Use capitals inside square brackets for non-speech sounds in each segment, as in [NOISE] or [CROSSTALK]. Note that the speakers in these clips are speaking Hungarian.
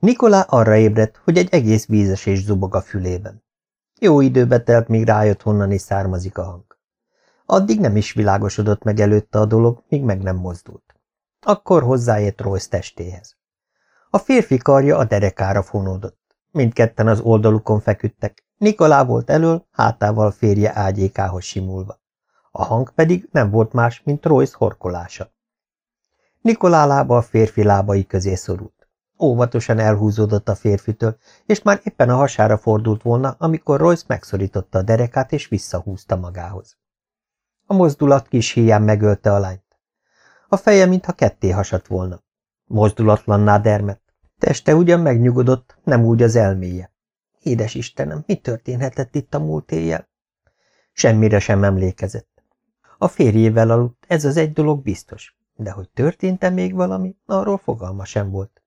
Nikolá arra ébredt, hogy egy egész vízesés zubog a fülében. Jó időbe telt, míg rájött, honnan is származik a hang. Addig nem is világosodott meg előtte a dolog, míg meg nem mozdult. Akkor hozzáért Royce testéhez. A férfi karja a derekára fonódott. Mindketten az oldalukon feküdtek. Nikolá volt elől, hátával férje ágyékához simulva. A hang pedig nem volt más, mint Royce horkolása. Nikolá lába a férfi lábai közé szorult. Óvatosan elhúzódott a férfitől, és már éppen a hasára fordult volna, amikor Royce megszorította a derekát és visszahúzta magához. A mozdulat kis híján megölte a lányt. A feje mintha ketté hasadt volna. Mozdulatlanná dermett. Teste ugyan megnyugodott, nem úgy az elméje. Édes Istenem, mi történhetett itt a múlt éjjel? Semmire sem emlékezett. A férjével aludt, ez az egy dolog biztos, de hogy történt-e még valami, arról fogalma sem volt.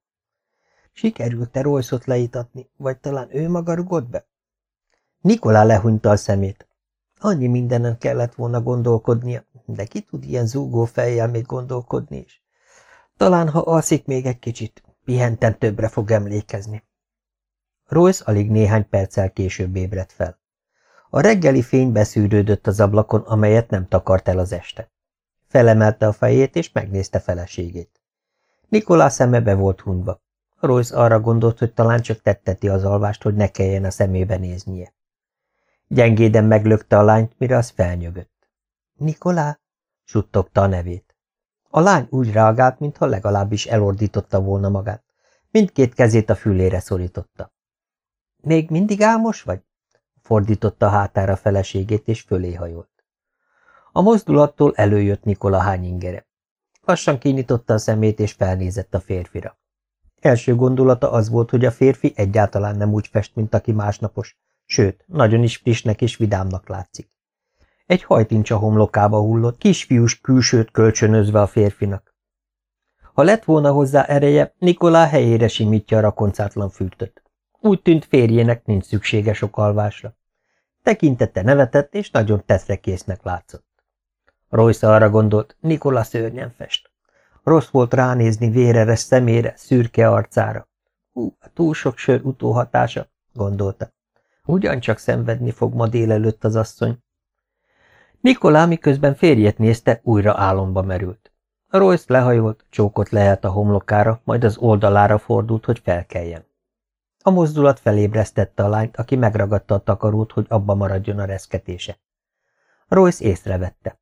Sikerült-e Royce-ot leítatni, vagy talán ő maga rugott be? Nikolá lehunyta a szemét. Annyi mindenen kellett volna gondolkodnia, de ki tud ilyen zúgó fejjel még gondolkodni is. Talán, ha alszik még egy kicsit, pihenten többre fog emlékezni. Royce alig néhány perccel később ébredt fel. A reggeli fény beszűrődött az ablakon, amelyet nem takart el az este. Felemelte a fejét, és megnézte feleségét. Nikolá szeme be volt hunyva. Royce arra gondolt, hogy talán csak tetteti az alvást, hogy ne kelljen a szemébe néznie. Gyengéden meglökte a lányt, mire az felnyögött. Nikolá? suttogta a nevét. A lány úgy reagált, mintha legalábbis elordította volna magát. Mindkét kezét a fülére szorította. Még mindig álmos vagy? fordította hátára feleségét, és fölé hajolt. A mozdulattól előjött Nikola hányingere. Lassan kinyitotta a szemét, és felnézett a férfira. Első gondolata az volt, hogy a férfi egyáltalán nem úgy fest, mint aki másnapos, sőt, nagyon is frissnek és vidámnak látszik. Egy hajtincs a homlokába hullott, kisfiús külsőt kölcsönözve a férfinak. Ha lett volna hozzá ereje, Nikolá helyére simítja a rakoncátlan fürtöt. Úgy tűnt férjének nincs szüksége sok alvásra. Tekintette nevetett, és nagyon teszrekésznek látszott. Royce arra gondolt, Nikola szörnyen fest. Rossz volt ránézni véreres szemére, szürke arcára. Hú, a túl sok sör utóhatása, gondolta. Ugyancsak szenvedni fog ma délelőtt az asszony. Nikolá miközben férjét nézte, újra álomba merült. Royce lehajolt, csókot lehet a homlokára, majd az oldalára fordult, hogy felkeljen. A mozdulat felébresztette a lányt, aki megragadta a takarót, hogy abba maradjon a reszketése. Royce észrevette.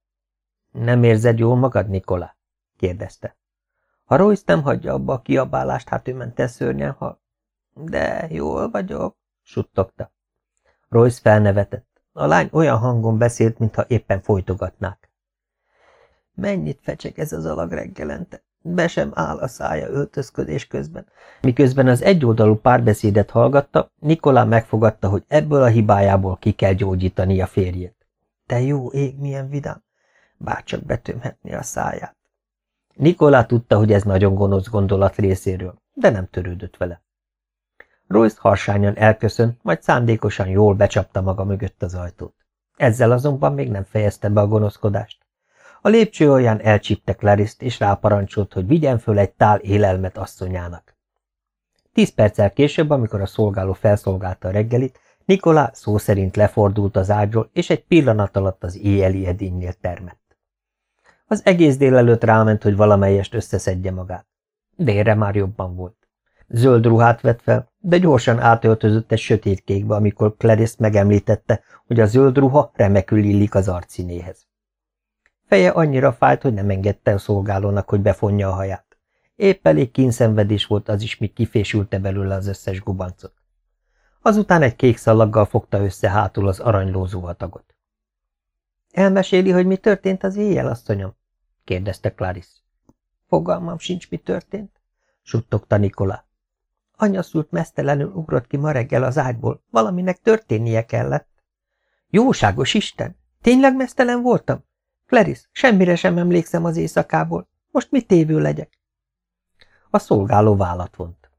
Nem érzed jól magad, Nikolá? Kérdezte. Ha Royce nem hagyja abba a kiabálást, hát ő ment szörnyen hal. De jól vagyok, suttogta. Royce felnevetett. A lány olyan hangon beszélt, mintha éppen folytogatnák. Mennyit fecseg ez az alag reggelente? Be sem áll a szája öltözködés közben. Miközben az egyoldalú párbeszédet hallgatta, Nikolá megfogadta, hogy ebből a hibájából ki kell gyógyítani a férjét. Te jó ég, milyen vidám! Bárcsak betömhetni a száját. Nikolá tudta, hogy ez nagyon gonosz gondolat részéről, de nem törődött vele. Royce harsányan elköszönt, majd szándékosan jól becsapta maga mögött az ajtót. Ezzel azonban még nem fejezte be a gonoszkodást. A lépcső alján elcsípte Clariszt, és ráparancsolt, hogy vigyen föl egy tál élelmet asszonyának. Tíz perccel később, amikor a szolgáló felszolgálta a reggelit, Nikolá szó szerint lefordult az ágyról, és egy pillanat alatt az éjjeli edénynél termett. Az egész délelőtt ráment, hogy valamelyest összeszedje magát. Délre már jobban volt. Zöld ruhát vett fel, de gyorsan átöltözött egy sötétkékbe, amikor Clarice megemlítette, hogy a zöld ruha remekül illik az arcszínéhez. Feje annyira fájt, hogy nem engedte a szolgálónak, hogy befonja a haját. Épp elég kínszenvedés volt az is, míg kifésülte belőle az összes gubancot. Azután egy kék szalaggal fogta össze hátul az aranylózó hatagot. Elmeséli, hogy mi történt az éjjel, asszonyom? Kérdezte Clarice. Fogalmam sincs, mi történt, suttogta Nikolá. Anya szült mesztelenül ugrott ki ma reggel az ágyból. Valaminek történnie kellett. Jóságos Isten! Tényleg mesztelen voltam? Clarice, semmire sem emlékszem az éjszakából. Most mit tévő legyek? A szolgáló vállat vont.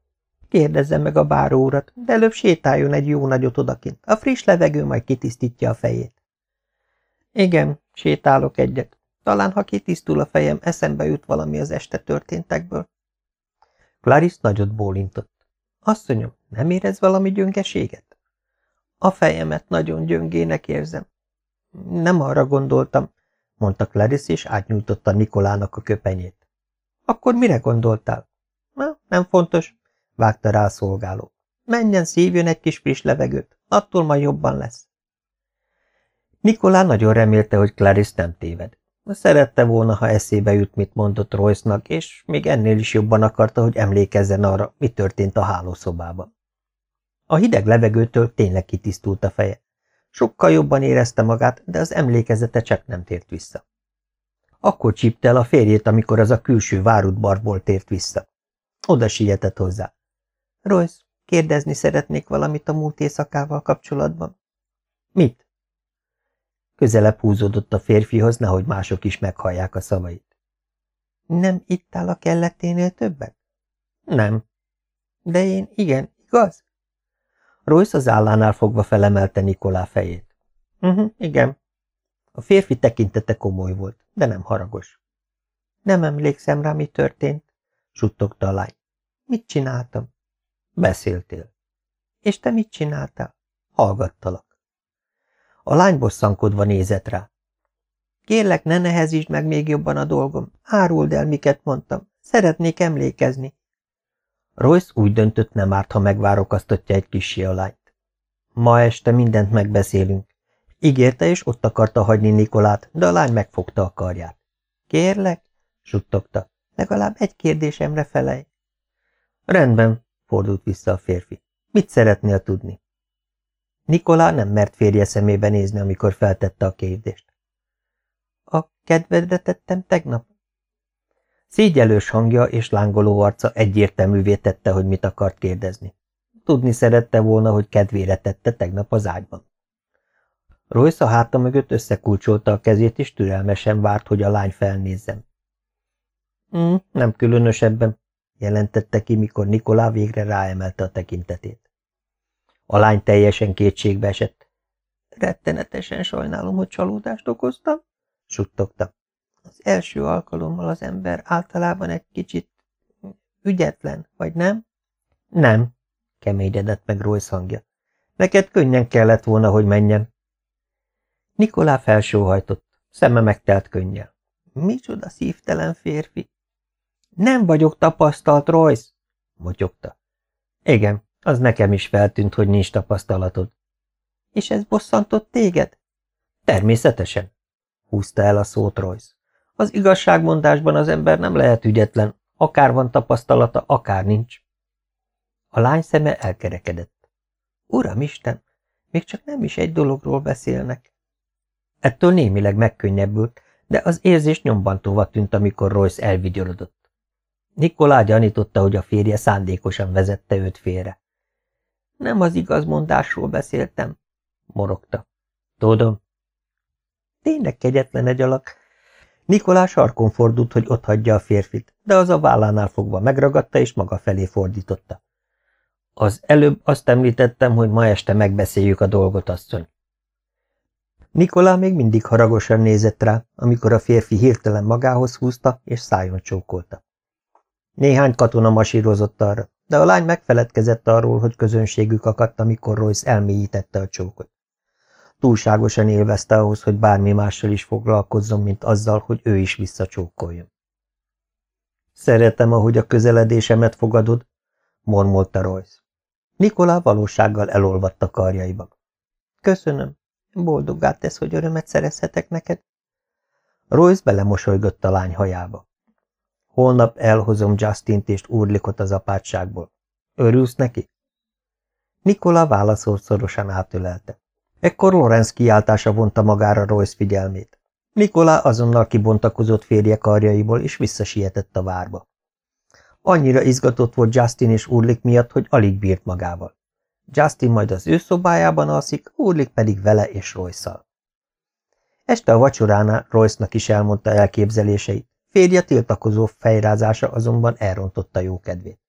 Kérdezzem meg a báró urat, de előbb sétáljon egy jó nagyot odakint. A friss levegő majd kitisztítja a fejét. Igen, sétálok egyet. Talán, ha kitisztul a fejem, eszembe jut valami az este történtekből. Clarice nagyot bólintott. Asszonyom, nem érez valami gyöngeséget? A fejemet nagyon gyöngének érzem. Nem arra gondoltam, mondta Clarice, és átnyújtotta Nikolának a köpenyét. Akkor mire gondoltál? Na, nem fontos, vágta rá a szolgáló. Menjen, szívjon egy kis friss levegőt, attól majd jobban lesz. Nikolá nagyon remélte, hogy Clarice nem téved. Szerette volna, ha eszébe jut, mit mondott Royce-nak, és még ennél is jobban akarta, hogy emlékezzen arra, mi történt a hálószobában. A hideg levegőtől tényleg kitisztult a feje. Sokkal jobban érezte magát, de az emlékezete csak nem tért vissza. Akkor csípte el a férjét, amikor az a külső várudbarból tért vissza. Oda sietett hozzá. Royce, kérdezni szeretnék valamit a múlt éjszakával kapcsolatban. Mit? Közelebb húzódott a férfihoz, nehogy mások is meghallják a szavait. Nem ittál a kelleténél többet? Nem. De én igen, igaz? Royce az állánál fogva felemelte Nikolá fejét. Uh mhm, -huh, igen. A férfi tekintete komoly volt, de nem haragos. Nem emlékszem rá, mi történt, suttogta a lány. Mit csináltam? Beszéltél. És te mit csináltál? Hallgattalak. A lány bosszankodva nézett rá. Kérlek, ne nehezítsd meg még jobban a dolgom. Áruld el, miket mondtam. Szeretnék emlékezni. Royce úgy döntött, nem árt, ha megvárokasztatja egy kisi a lányt. Ma este mindent megbeszélünk. Ígérte, és ott akarta hagyni Nikolát, de a lány megfogta a karját. Kérlek, suttogta, legalább egy kérdésemre felej. Rendben, fordult vissza a férfi. Mit szeretnél tudni? Nikolá nem mert férje szemébe nézni, amikor feltette a kérdést. A kedvedre tettem tegnap? Szégyelős hangja és lángoló arca egyértelművé tette, hogy mit akart kérdezni. Tudni szerette volna, hogy kedvére tette tegnap az ágyban. Royce a háta mögött összekulcsolta a kezét, és türelmesen várt, hogy a lány felnézzem. Mm, nem különösebben, jelentette ki, mikor Nikolá végre ráemelte a tekintetét. A lány teljesen kétségbe esett. Rettenetesen sajnálom, hogy csalódást okoztam, suttogta. Az első alkalommal az ember általában egy kicsit ügyetlen, vagy nem? Nem, keményedett meg Royce hangja. Neked könnyen kellett volna, hogy menjen. Nikolá felsóhajtott, szeme megtelt könnyel. Micsoda szívtelen férfi! Nem vagyok tapasztalt, Royce, motyogta. Igen, az nekem is feltűnt, hogy nincs tapasztalatod. És ez bosszantott téged? Természetesen, húzta el a szót Royce. Az igazságmondásban az ember nem lehet ügyetlen, akár van tapasztalata, akár nincs. A lány szeme elkerekedett. Uramisten, még csak nem is egy dologról beszélnek. Ettől némileg megkönnyebbült, de az érzés nyombantóva tűnt, amikor Royce elvigyorodott. Nikolá gyanította, hogy a férje szándékosan vezette őt félre. Nem az igazmondásról beszéltem, morogta. Tudom. Tényleg kegyetlen egy alak, Nikolás sarkon fordult, hogy hagyja a férfit, de az a vállánál fogva megragadta és maga felé fordította. Az előbb azt említettem, hogy ma este megbeszéljük a dolgot, asszony. Nikolá még mindig haragosan nézett rá, amikor a férfi hirtelen magához húzta és szájon csókolta. Néhány katona masírozott arra, de a lány megfeledkezett arról, hogy közönségük akadt, amikor Royce elmélyítette a csókot túlságosan élvezte ahhoz, hogy bármi mással is foglalkozzon, mint azzal, hogy ő is visszacsókoljon. Szeretem, ahogy a közeledésemet fogadod, mormolta Royce. Nikolá valósággal elolvadt a karjaiba. Köszönöm. Boldoggá tesz, hogy örömet szerezhetek neked. Royce belemosolygott a lány hajába. Holnap elhozom Justint és Urlikot az apátságból. Örülsz neki? Nikola válaszolt szorosan átölelte. Ekkor Lorenz kiáltása vonta magára Royce figyelmét. Nikolá azonnal kibontakozott férje karjaiból, és visszasietett a várba. Annyira izgatott volt Justin és Urlik miatt, hogy alig bírt magával. Justin majd az ő szobájában alszik, Urlik pedig vele és royce Este a vacsoránál Royce-nak is elmondta elképzeléseit, férje tiltakozó fejrázása azonban elrontotta jó kedvét.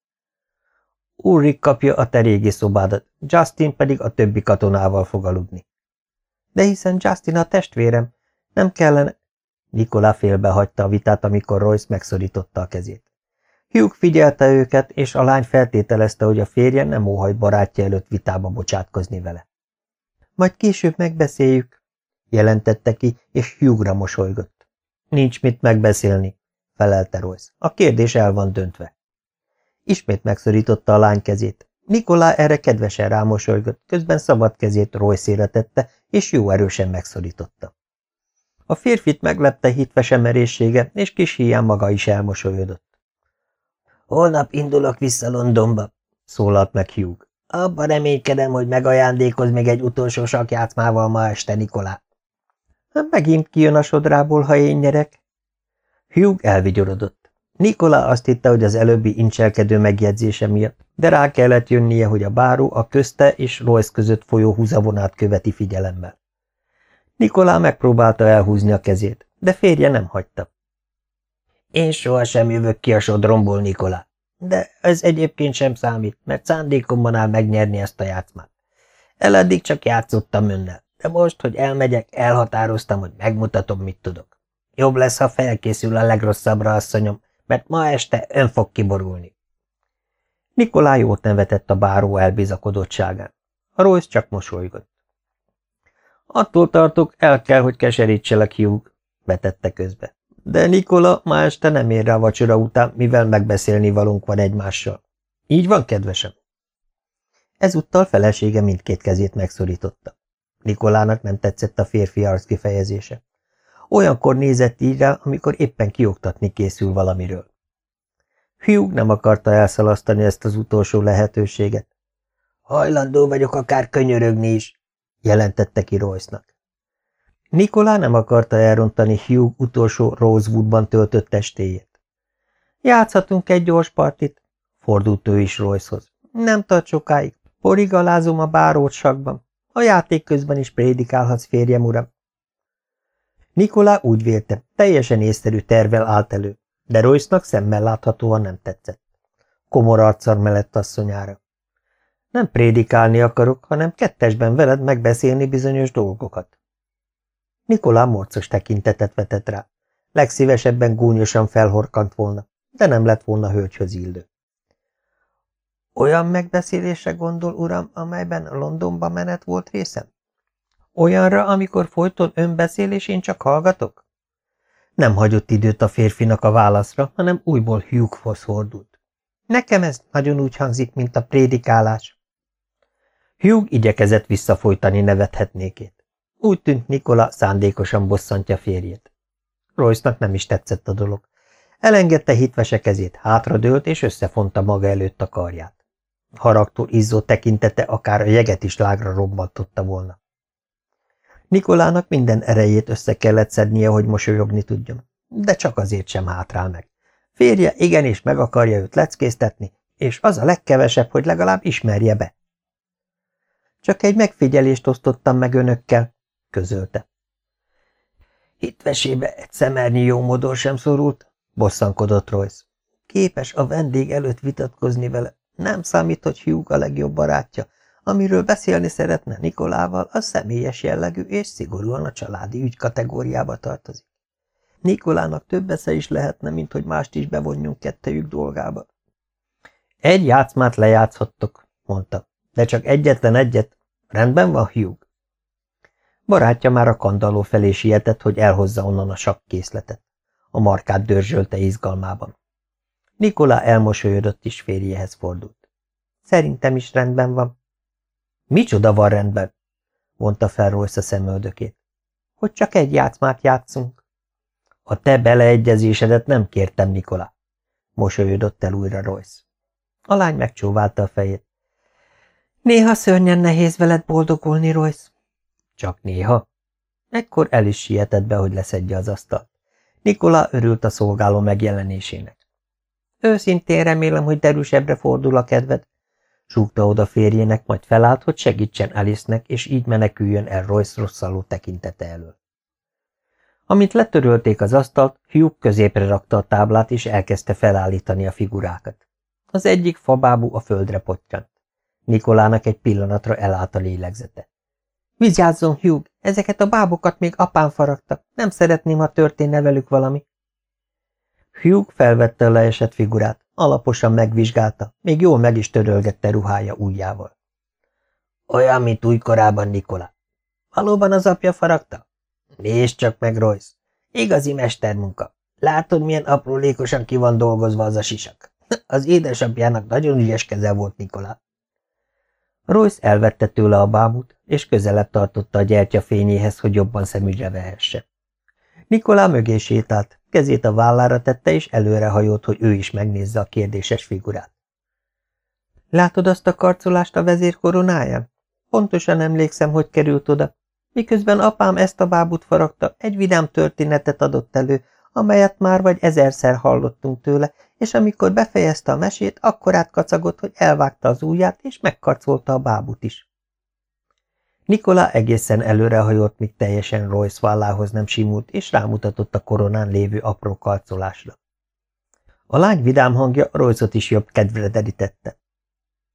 Ulrik kapja a te régi szobádat, Justin pedig a többi katonával fog aludni. De hiszen Justin a testvérem, nem kellene... Nikolá félbehagyta a vitát, amikor Royce megszorította a kezét. Hugh figyelte őket, és a lány feltételezte, hogy a férje nem óhajt barátja előtt vitába bocsátkozni vele. Majd később megbeszéljük, jelentette ki, és Hughra mosolygott. Nincs mit megbeszélni, felelte Royce. A kérdés el van döntve. Ismét megszorította a lány kezét. Nikolá erre kedvesen rámosolygott, közben szabad kezét Royce tette, és jó erősen megszorította. A férfit meglepte hitvese merészsége, és kis hián maga is elmosolyodott. Holnap indulok vissza Londonba, szólalt meg Hugh. Abba reménykedem, hogy megajándékoz még egy utolsó sakjátszmával ma este, Nikolá. Megint kijön a sodrából, ha én nyerek. Hugh elvigyorodott. Nikola azt hitte, hogy az előbbi incselkedő megjegyzése miatt, de rá kellett jönnie, hogy a báró a közte és Royce között folyó húzavonát követi figyelemmel. Nikolá megpróbálta elhúzni a kezét, de férje nem hagyta. Én sohasem jövök ki a sodromból, Nikolá, de ez egyébként sem számít, mert szándékomban áll megnyerni ezt a játszmát. Eleddig csak játszottam önnel, de most, hogy elmegyek, elhatároztam, hogy megmutatom, mit tudok. Jobb lesz, ha felkészül a legrosszabbra, asszonyom, mert ma este ön fog kiborulni. Nikolá jót nevetett a báró elbizakodottságán. A Royce csak mosolygott. Attól tartok, el kell, hogy keserítselek, Hugh, vetette közbe. De Nikola ma este nem ér rá vacsora után, mivel megbeszélni valunk van egymással. Így van, kedvesem? Ezúttal felesége mindkét kezét megszorította. Nikolának nem tetszett a férfi arc kifejezése. Olyankor nézett így rá, amikor éppen kioktatni készül valamiről. Hugh nem akarta elszalasztani ezt az utolsó lehetőséget. Hajlandó vagyok akár könyörögni is, jelentette ki Royce-nak. Nikolá nem akarta elrontani Hugh utolsó Rosewoodban töltött testéjét. Játszhatunk egy gyors partit, fordult ő is Royce-hoz. Nem tart sokáig, porigalázom a bárótsakban. A játék közben is prédikálhatsz, férjem uram. Nikolá úgy vélte, teljesen észszerű tervel állt elő, de Royce-nak szemmel láthatóan nem tetszett. Komor arccal mellett asszonyára. Nem prédikálni akarok, hanem kettesben veled megbeszélni bizonyos dolgokat. Nikolá morcos tekintetet vetett rá. Legszívesebben gúnyosan felhorkant volna, de nem lett volna hölgyhöz illő. Olyan megbeszélésre gondol, uram, amelyben Londonba menet volt részem? Olyanra, amikor folyton önbeszél, és én csak hallgatok? Nem hagyott időt a férfinak a válaszra, hanem újból Hughhoz fordult. Nekem ez nagyon úgy hangzik, mint a prédikálás. Hugh igyekezett visszafolytani nevethetnékét. Úgy tűnt Nikola szándékosan bosszantja férjét. Royce-nak nem is tetszett a dolog. Elengedte hitvese kezét, hátradőlt és összefonta maga előtt a karját. Haragtól izzó tekintete akár a jeget is lágra robbantotta volna. Nikolának minden erejét össze kellett szednie, hogy mosolyogni tudjon, de csak azért sem hátrál meg. Férje igenis meg akarja őt leckéztetni, és az a legkevesebb, hogy legalább ismerje be. Csak egy megfigyelést osztottam meg önökkel, közölte. Hitvesébe egy szemernyi jó modor sem szorult, bosszankodott Royce. Képes a vendég előtt vitatkozni vele. Nem számít, hogy Hugh a legjobb barátja. Amiről beszélni szeretne Nikolával, az személyes jellegű és szigorúan a családi ügy kategóriába tartozik. Nikolának több esze is lehetne, mint hogy mást is bevonjunk kettejük dolgába. Egy játszmát lejátszhattok, mondta. De csak egyetlen egyet. Rendben van, Hugh? Barátja már a kandalló felé sietett, hogy elhozza onnan a sakkészletet. A markát dörzsölte izgalmában. Nikolá elmosolyodott is férjéhez fordult. Szerintem is rendben van. Micsoda van rendben? mondta fel Royce a szemöldökét. Hogy csak egy játszmát játszunk. A te beleegyezésedet nem kértem, Nikola. Mosolyodott el újra Royce. A lány megcsóválta a fejét. Néha szörnyen nehéz veled boldogulni, Royce. Csak néha. Ekkor el is sietett be, hogy leszedje az asztalt. Nikola örült a szolgáló megjelenésének. Őszintén remélem, hogy derűsebbre fordul a kedved, súgta oda férjének, majd felállt, hogy segítsen Alice-nek, és így meneküljön el Royce rosszaló tekintete elől. Amint letörölték az asztalt, Hugh középre rakta a táblát, és elkezdte felállítani a figurákat. Az egyik fabábú a földre pottyant. Nikolának egy pillanatra elállt a lélegzete. Vigyázzon, Hugh, ezeket a bábokat még apám faragta. Nem szeretném, ha történne velük valami. Hugh felvette a leesett figurát, Alaposan megvizsgálta, még jól meg is törölgette ruhája ujjával. Olyan, mint újkorában Nikola. Valóban az apja faragta? Nézd csak meg, Royce. Igazi mestermunka. Látod, milyen aprólékosan ki van dolgozva az a sisak. [LAUGHS] Az édesapjának nagyon ügyes keze volt Nikola. Royce elvette tőle a bábút, és közelebb tartotta a gyertya fényéhez, hogy jobban szemügyre vehesse. Nikolá mögé sétált, kezét a vállára tette, és előrehajolt, hogy ő is megnézze a kérdéses figurát. Látod azt a karcolást a vezér koronáján? Pontosan emlékszem, hogy került oda. Miközben apám ezt a bábút faragta, egy vidám történetet adott elő, amelyet már vagy ezerszer hallottunk tőle, és amikor befejezte a mesét, akkor átkacagott, hogy elvágta az ujját, és megkarcolta a bábut is. Nikola egészen előrehajolt, míg teljesen Royce vállához nem simult, és rámutatott a koronán lévő apró karcolásra. A lány vidám hangja Royce-ot is jobb kedvre derítette.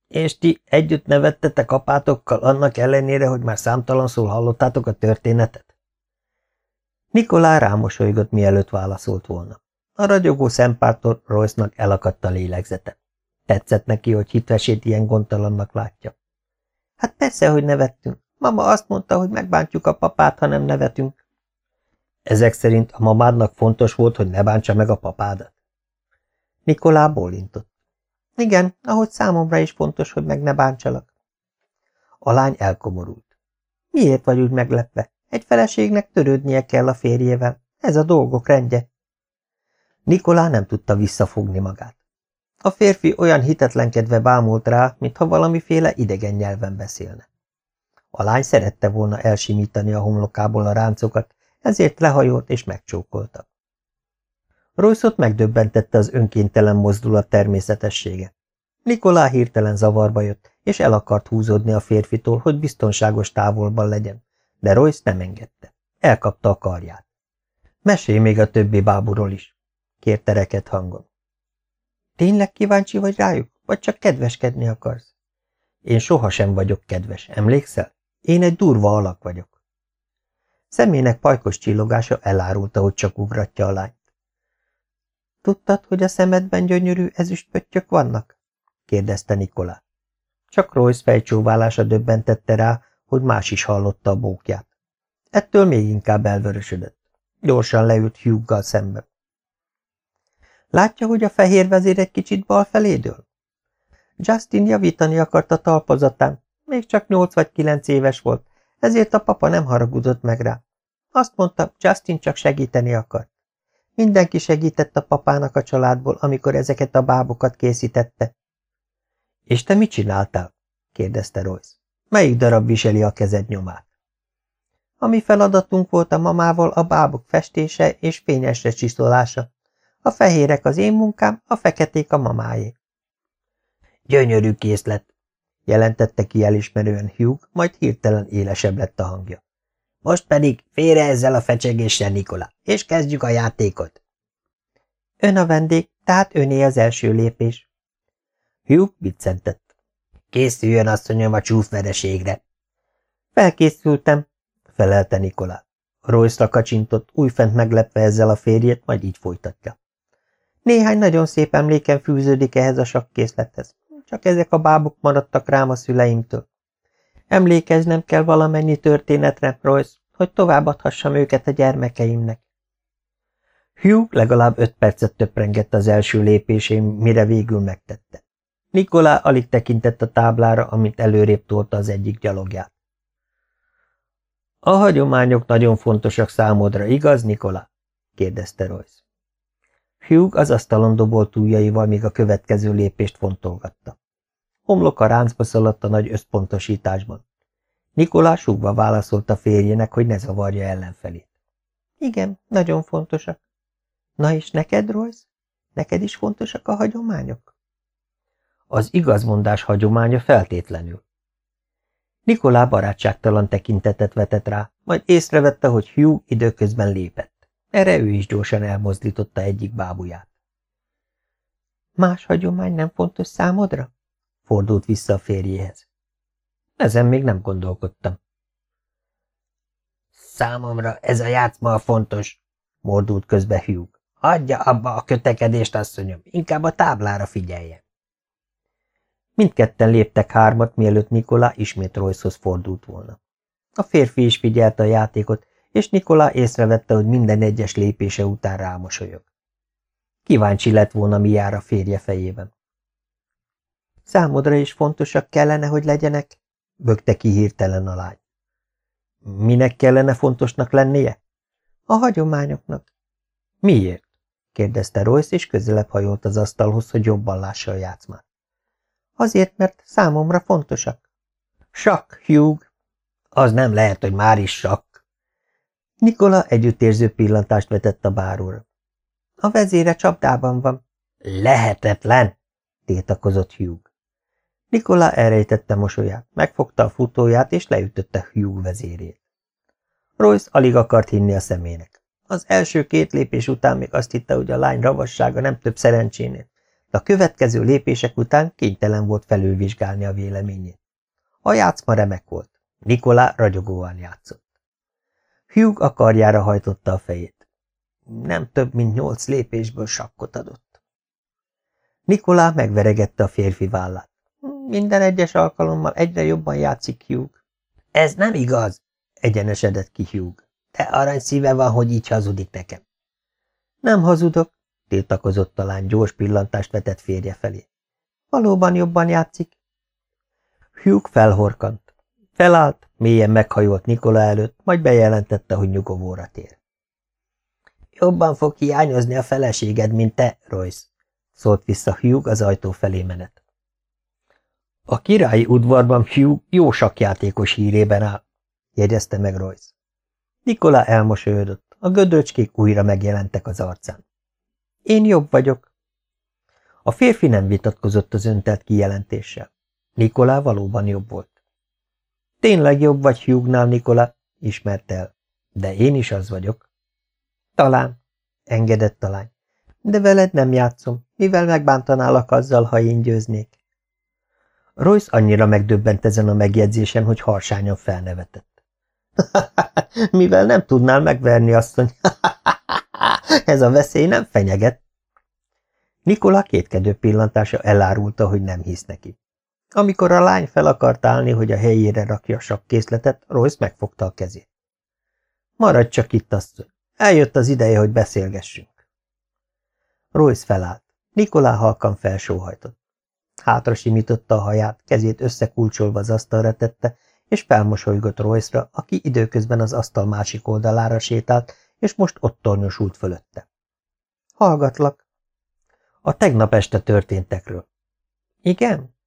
És ti együtt nevettetek apátokkal annak ellenére, hogy már számtalanszor hallottátok a történetet? Nikolá rámosolygott, mielőtt válaszolt volna. A ragyogó szempártól Royce-nak elakadt a lélegzete. Tetszett neki, hogy hitvesét ilyen gondtalannak látja. Hát persze, hogy nevettünk. Mama azt mondta, hogy megbántjuk a papát, ha nem nevetünk. Ezek szerint a mamádnak fontos volt, hogy ne bántsa meg a papádat. Nikolá bólintott. Igen, ahogy számomra is fontos, hogy meg ne bántsalak. A lány elkomorult. Miért vagy úgy meglepve? Egy feleségnek törődnie kell a férjével. Ez a dolgok rendje. Nikolá nem tudta visszafogni magát. A férfi olyan hitetlenkedve bámult rá, mintha valamiféle idegen nyelven beszélne. A lány szerette volna elsimítani a homlokából a ráncokat, ezért lehajolt és megcsókolta. Royce-ot megdöbbentette az önkéntelen mozdulat természetessége. Nikolá hirtelen zavarba jött, és el akart húzódni a férfitól, hogy biztonságos távolban legyen, de Royce nem engedte. Elkapta a karját. Mesélj még a többi báburól is, kérte reket hangon. Tényleg kíváncsi vagy rájuk, vagy csak kedveskedni akarsz? Én sohasem vagyok kedves, emlékszel? Én egy durva alak vagyok. Szemének pajkos csillogása elárulta, hogy csak ugratja a lányt. Tudtad, hogy a szemedben gyönyörű ezüstpöttyök vannak? kérdezte Nikolá. Csak Royce fejcsóválása döbbentette rá, hogy más is hallotta a bókját. Ettől még inkább elvörösödött. Gyorsan leült Hugh-gal szembe. Látja, hogy a fehér vezér egy kicsit bal felédől? Justin javítani akart a talpazatán, még csak nyolc vagy kilenc éves volt, ezért a papa nem haragudott meg rá. Azt mondta, Justin csak segíteni akart. Mindenki segített a papának a családból, amikor ezeket a bábokat készítette. És te mit csináltál? kérdezte Royce. Melyik darab viseli a kezed nyomát? A mi feladatunk volt a mamával a bábok festése és fényesre csiszolása. A fehérek az én munkám, a feketék a mamáé. Gyönyörű készlet, jelentette ki elismerően Hugh, majd hirtelen élesebb lett a hangja. Most pedig félre ezzel a fecsegéssel, Nikola, és kezdjük a játékot. Ön a vendég, tehát öné az első lépés. Hugh viccentett. Készüljön, asszonyom, a csúfvereségre. Felkészültem, felelte Nikola. Royce-ra kacsintott, újfent meglepve ezzel a férjét, majd így folytatja. Néhány nagyon szép emléken fűződik ehhez a sakkészlethez. Csak ezek a bábok maradtak rám a szüleimtől. Emlékeznem kell valamennyi történetre, Royce, hogy továbbadhassam őket a gyermekeimnek. Hugh legalább öt percet töprengett az első lépésén, mire végül megtette. Nikolá alig tekintett a táblára, amit előrébb tolta az egyik gyalogját. A hagyományok nagyon fontosak számodra, igaz, Nikola? kérdezte Royce. Hugh az asztalon dobolt ujjaival még a következő lépést fontolgatta. Homloka ráncba szaladt a nagy összpontosításban. Nikolás súgva válaszolta férjének, hogy ne zavarja ellenfelét. Igen, nagyon fontosak. Na és neked, Royce? Neked is fontosak a hagyományok? Az igazmondás hagyománya feltétlenül. Nikolá barátságtalan tekintetet vetett rá, majd észrevette, hogy Hugh időközben lépett. Erre ő is gyorsan elmozdította egyik bábuját. Más hagyomány nem fontos számodra? Fordult vissza a férjéhez. Ezen még nem gondolkodtam. Számomra ez a játszma a fontos, mordult közbe Hugh. Hagyja abba a kötekedést, asszonyom, inkább a táblára figyelje. Mindketten léptek hármat, mielőtt Nikola ismét Royce-hoz fordult volna. A férfi is figyelte a játékot, és Nikola észrevette, hogy minden egyes lépése után rámosolyog. Kíváncsi lett volna, mi jár a férje fejében. Számodra is fontosak kellene, hogy legyenek? bögte ki hirtelen a lány. Minek kellene fontosnak lennie? A hagyományoknak. Miért? kérdezte Royce, és közelebb hajolt az asztalhoz, hogy jobban lássa a játszmát. Azért, mert számomra fontosak. Sak, Hugh. Az nem lehet, hogy már is sak. Nikola együttérző pillantást vetett a báróra. A vezére csapdában van. Lehetetlen, tétakozott Hugh. Nikola elrejtette mosolyát, megfogta a futóját, és leütötte Hugh vezérét. Royce alig akart hinni a szemének. Az első két lépés után még azt hitte, hogy a lány ravassága nem több szerencsénél, de a következő lépések után kénytelen volt felülvizsgálni a véleményét. A játszma remek volt. Nikola ragyogóan játszott. Hugh a karjára hajtotta a fejét. Nem több, mint nyolc lépésből sakkot adott. Nikolá megveregette a férfi vállát. Minden egyes alkalommal egyre jobban játszik Hugh. Ez nem igaz, egyenesedett ki Hugh. Te arany szíve van, hogy így hazudik nekem. Nem hazudok, tiltakozott a lány, gyors pillantást vetett férje felé. Valóban jobban játszik? Hugh felhorkant. Felállt, mélyen meghajolt Nikola előtt, majd bejelentette, hogy nyugovóra tér. Jobban fog hiányozni a feleséged, mint te, Royce, szólt vissza Hugh az ajtó felé menet. A királyi udvarban Hugh jó sakjátékos hírében áll, jegyezte meg Royce. Nikola elmosolyodott, a gödröcskék újra megjelentek az arcán. Én jobb vagyok. A férfi nem vitatkozott az öntelt kijelentéssel. Nikola valóban jobb volt. Tényleg jobb vagy Hughnál, Nikola, ismerte el. De én is az vagyok. Talán, engedett a lány. De veled nem játszom, mivel megbántanálak azzal, ha én győznék. Royce annyira megdöbbent ezen a megjegyzésen, hogy harsányan felnevetett. [LAUGHS] mivel nem tudnál megverni, asszony. [LAUGHS] Ez a veszély nem fenyeget. Nikola kétkedő pillantása elárulta, hogy nem hisz neki. Amikor a lány fel akart állni, hogy a helyére rakja a sakkészletet, Royce megfogta a kezét. Maradj csak itt, asszony. Eljött az ideje, hogy beszélgessünk. Royce felállt. Nikolá halkan felsóhajtott. Hátra simította a haját, kezét összekulcsolva az asztalra tette, és felmosolygott Royce-ra, aki időközben az asztal másik oldalára sétált, és most ott tornyosult fölötte. Hallgatlak. A tegnap este történtekről. Igen?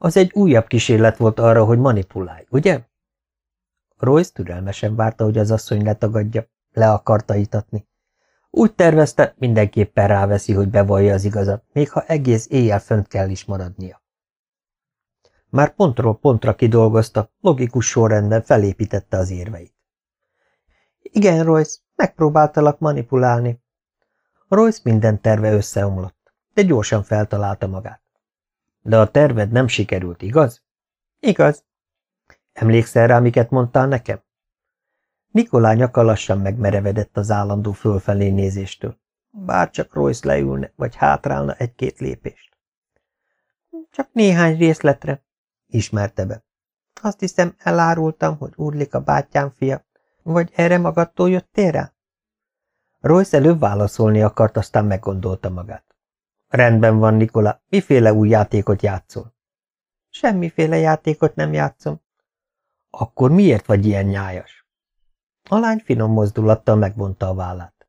Az egy újabb kísérlet volt arra, hogy manipulálj, ugye? Royce türelmesen várta, hogy az asszony letagadja, le akarta itatni. Úgy tervezte, mindenképpen ráveszi, hogy bevallja az igazat, még ha egész éjjel fönt kell is maradnia. Már pontról pontra kidolgozta, logikus sorrendben felépítette az érveit. Igen, Royce, megpróbáltalak manipulálni. Royce minden terve összeomlott, de gyorsan feltalálta magát. De a terved nem sikerült, igaz? Igaz. Emlékszel rá, miket mondtál nekem? Nikolá nyaka lassan megmerevedett az állandó fölfelé nézéstől. Bárcsak Royce leülne, vagy hátrálna egy-két lépést. Csak néhány részletre, ismerte be. Azt hiszem, elárultam, hogy úrlik a bátyám fia, vagy erre magadtól jöttél rá? Royce előbb válaszolni akart, aztán meggondolta magát. Rendben van, Nikola, miféle új játékot játszol? Semmiféle játékot nem játszom. Akkor miért vagy ilyen nyájas? A lány finom mozdulattal megvonta a vállát.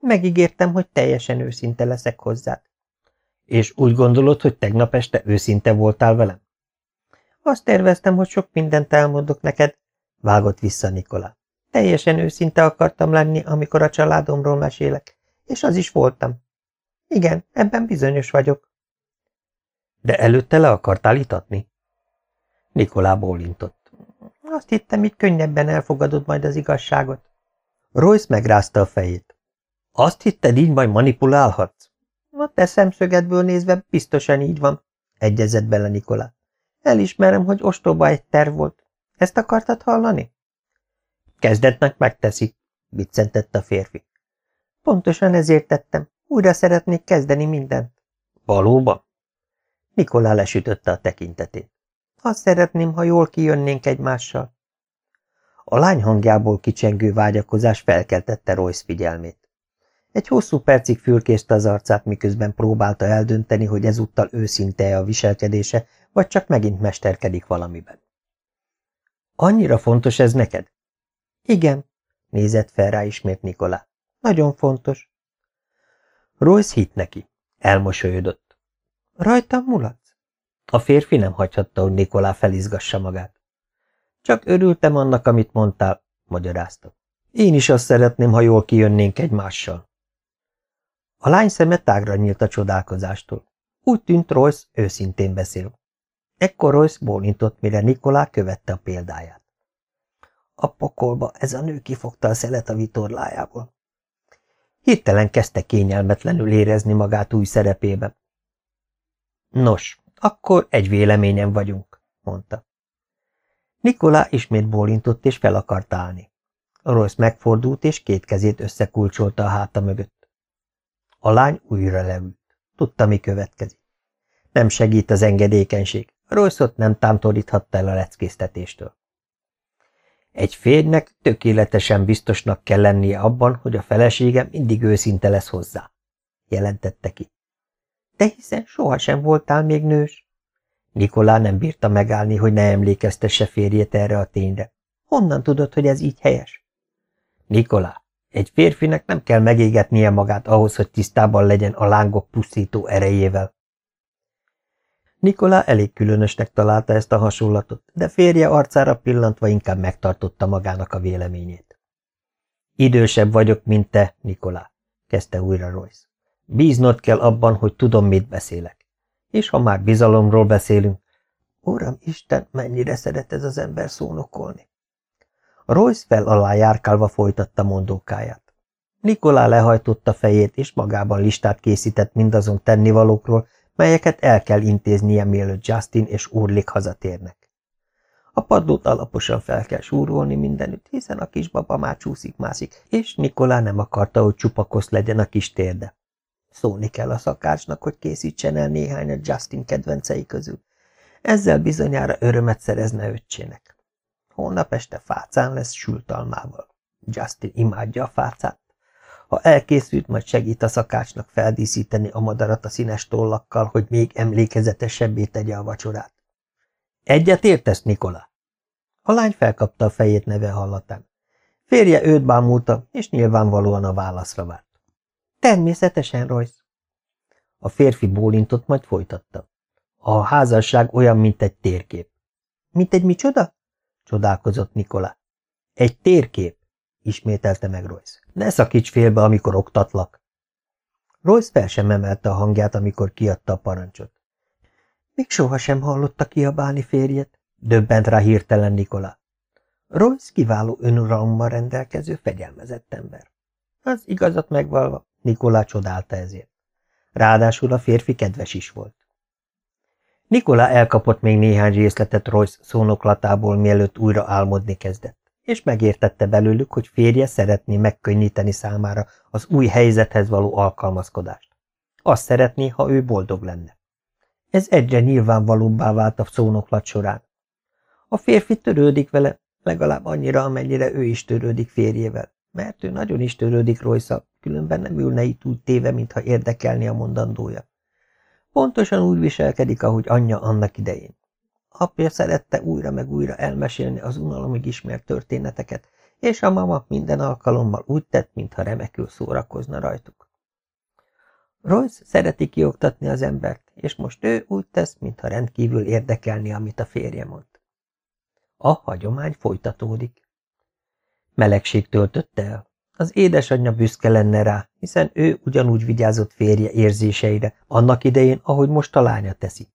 Megígértem, hogy teljesen őszinte leszek hozzád. És úgy gondolod, hogy tegnap este őszinte voltál velem? Azt terveztem, hogy sok mindent elmondok neked, vágott vissza Nikola. Teljesen őszinte akartam lenni, amikor a családomról mesélek, és az is voltam. Igen, ebben bizonyos vagyok. De előtte le akartál itatni? Nikolá bólintott. Azt hittem, így könnyebben elfogadod majd az igazságot. Royce megrázta a fejét. Azt hitted, így majd manipulálhatsz? A te szemszögedből nézve biztosan így van, egyezett bele Nikolá. Elismerem, hogy ostoba egy terv volt. Ezt akartad hallani? Kezdetnek megteszi, viccentett a férfi. Pontosan ezért tettem. Újra szeretnék kezdeni mindent. Valóban? Nikolá lesütötte a tekintetét. Azt szeretném, ha jól kijönnénk egymással. A lány hangjából kicsengő vágyakozás felkeltette Royce figyelmét. Egy hosszú percig fürkészte az arcát, miközben próbálta eldönteni, hogy ezúttal őszinte a viselkedése, vagy csak megint mesterkedik valamiben. Annyira fontos ez neked? Igen, nézett fel rá ismét Nikolá. Nagyon fontos. Royce hit neki. Elmosolyodott. Rajtam mulatsz? A férfi nem hagyhatta, hogy Nikolá felizgassa magát. Csak örültem annak, amit mondtál, magyarázta. Én is azt szeretném, ha jól kijönnénk egymással. A lány szeme tágra nyílt a csodálkozástól. Úgy tűnt Royce őszintén beszél. Ekkor Royce bólintott, mire Nikolá követte a példáját. A pokolba ez a nő kifogta a szelet a vitorlájából. Hirtelen kezdte kényelmetlenül érezni magát új szerepében. Nos, akkor egy véleményen vagyunk, mondta. Nikolá ismét bólintott és fel akart állni. Royce megfordult és két kezét összekulcsolta a háta mögött. A lány újra leült. Tudta, mi következik. Nem segít az engedékenység. Royce-ot nem tántoríthatta el a leckésztetéstől. Egy férjnek tökéletesen biztosnak kell lennie abban, hogy a felesége mindig őszinte lesz hozzá, jelentette ki. De hiszen sohasem voltál még nős. Nikolá nem bírta megállni, hogy ne emlékeztesse férjét erre a tényre. Honnan tudod, hogy ez így helyes? Nikolá, egy férfinek nem kell megégetnie magát ahhoz, hogy tisztában legyen a lángok pusztító erejével. Nikolá elég különösnek találta ezt a hasonlatot, de férje arcára pillantva inkább megtartotta magának a véleményét. Idősebb vagyok, mint te, Nikolá, kezdte újra Royce. Bíznod kell abban, hogy tudom, mit beszélek. És ha már bizalomról beszélünk, Uram Isten, mennyire szeret ez az ember szónokolni. Royce fel alá járkálva folytatta mondókáját. Nikolá lehajtotta fejét, és magában listát készített mindazon tennivalókról, melyeket el kell intéznie, mielőtt Justin és Urlik hazatérnek. A padlót alaposan fel kell súrolni mindenütt, hiszen a kisbaba már csúszik-mászik, és Nikolá nem akarta, hogy csupakosz legyen a kis térde. Szólni kell a szakácsnak, hogy készítsen el néhányat Justin kedvencei közül. Ezzel bizonyára örömet szerezne öccsének. Holnap este fácán lesz sültalmával. Justin imádja a fácát. Ha elkészült, majd segít a szakácsnak feldíszíteni a madarat a színes tollakkal, hogy még emlékezetesebbé tegye a vacsorát. Egyet értesz, Nikola? A lány felkapta a fejét neve hallatán. Férje őt bámulta, és nyilvánvalóan a válaszra várt. Természetesen, Royce. A férfi bólintott, majd folytatta. A házasság olyan, mint egy térkép. Mint egy micsoda? Csodálkozott Nikola. Egy térkép, ismételte meg Royce. Ne szakíts félbe, amikor oktatlak. Royce fel sem emelte a hangját, amikor kiadta a parancsot. Még sohasem hallotta kiabálni férjet, döbbent rá hirtelen Nikola. Royce kiváló önuralommal rendelkező, fegyelmezett ember. Az igazat megvalva, Nikolá csodálta ezért. Ráadásul a férfi kedves is volt. Nikola elkapott még néhány részletet Royce szónoklatából, mielőtt újra álmodni kezdett és megértette belőlük, hogy férje szeretné megkönnyíteni számára az új helyzethez való alkalmazkodást. Azt szeretné, ha ő boldog lenne. Ez egyre nyilvánvalóbbá vált a szónoklat során. A férfi törődik vele, legalább annyira, amennyire ő is törődik férjével, mert ő nagyon is törődik royce különben nem ülne itt úgy téve, mintha érdekelni a mondandója. Pontosan úgy viselkedik, ahogy anyja annak idején. Apja szerette újra meg újra elmesélni az unalomig ismert történeteket, és a mama minden alkalommal úgy tett, mintha remekül szórakozna rajtuk. Royce szereti kioktatni az embert, és most ő úgy tesz, mintha rendkívül érdekelni, amit a férje mond. A hagyomány folytatódik. Melegség töltötte el. Az édesanyja büszke lenne rá, hiszen ő ugyanúgy vigyázott férje érzéseire, annak idején, ahogy most a lánya teszi.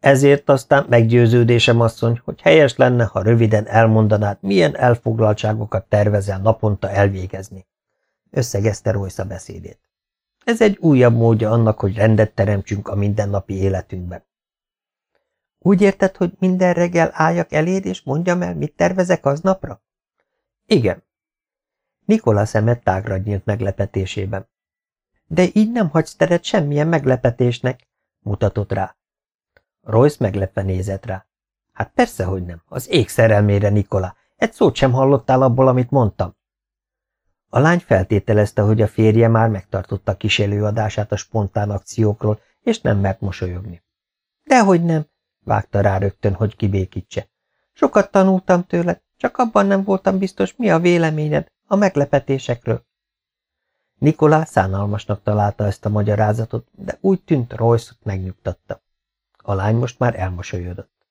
Ezért aztán meggyőződésem asszony, hogy helyes lenne, ha röviden elmondanád, milyen elfoglaltságokat tervezel naponta elvégezni. Összegezte Royce a beszédét. Ez egy újabb módja annak, hogy rendet teremtsünk a mindennapi életünkben. Úgy érted, hogy minden reggel álljak eléd, és mondjam el, mit tervezek aznapra? Igen. Nikola szemet tágra nyílt meglepetésében. De így nem hagysz teret semmilyen meglepetésnek, mutatott rá. Royce meglepve nézett rá. Hát persze, hogy nem. Az ég szerelmére, Nikola. Egy szót sem hallottál abból, amit mondtam. A lány feltételezte, hogy a férje már megtartotta kis a spontán akciókról, és nem mert mosolyogni. Dehogy nem, vágta rá rögtön, hogy kibékítse. Sokat tanultam tőled, csak abban nem voltam biztos, mi a véleményed a meglepetésekről. Nikolá szánalmasnak találta ezt a magyarázatot, de úgy tűnt royce megnyugtatta. A lány most már elmosolyodott.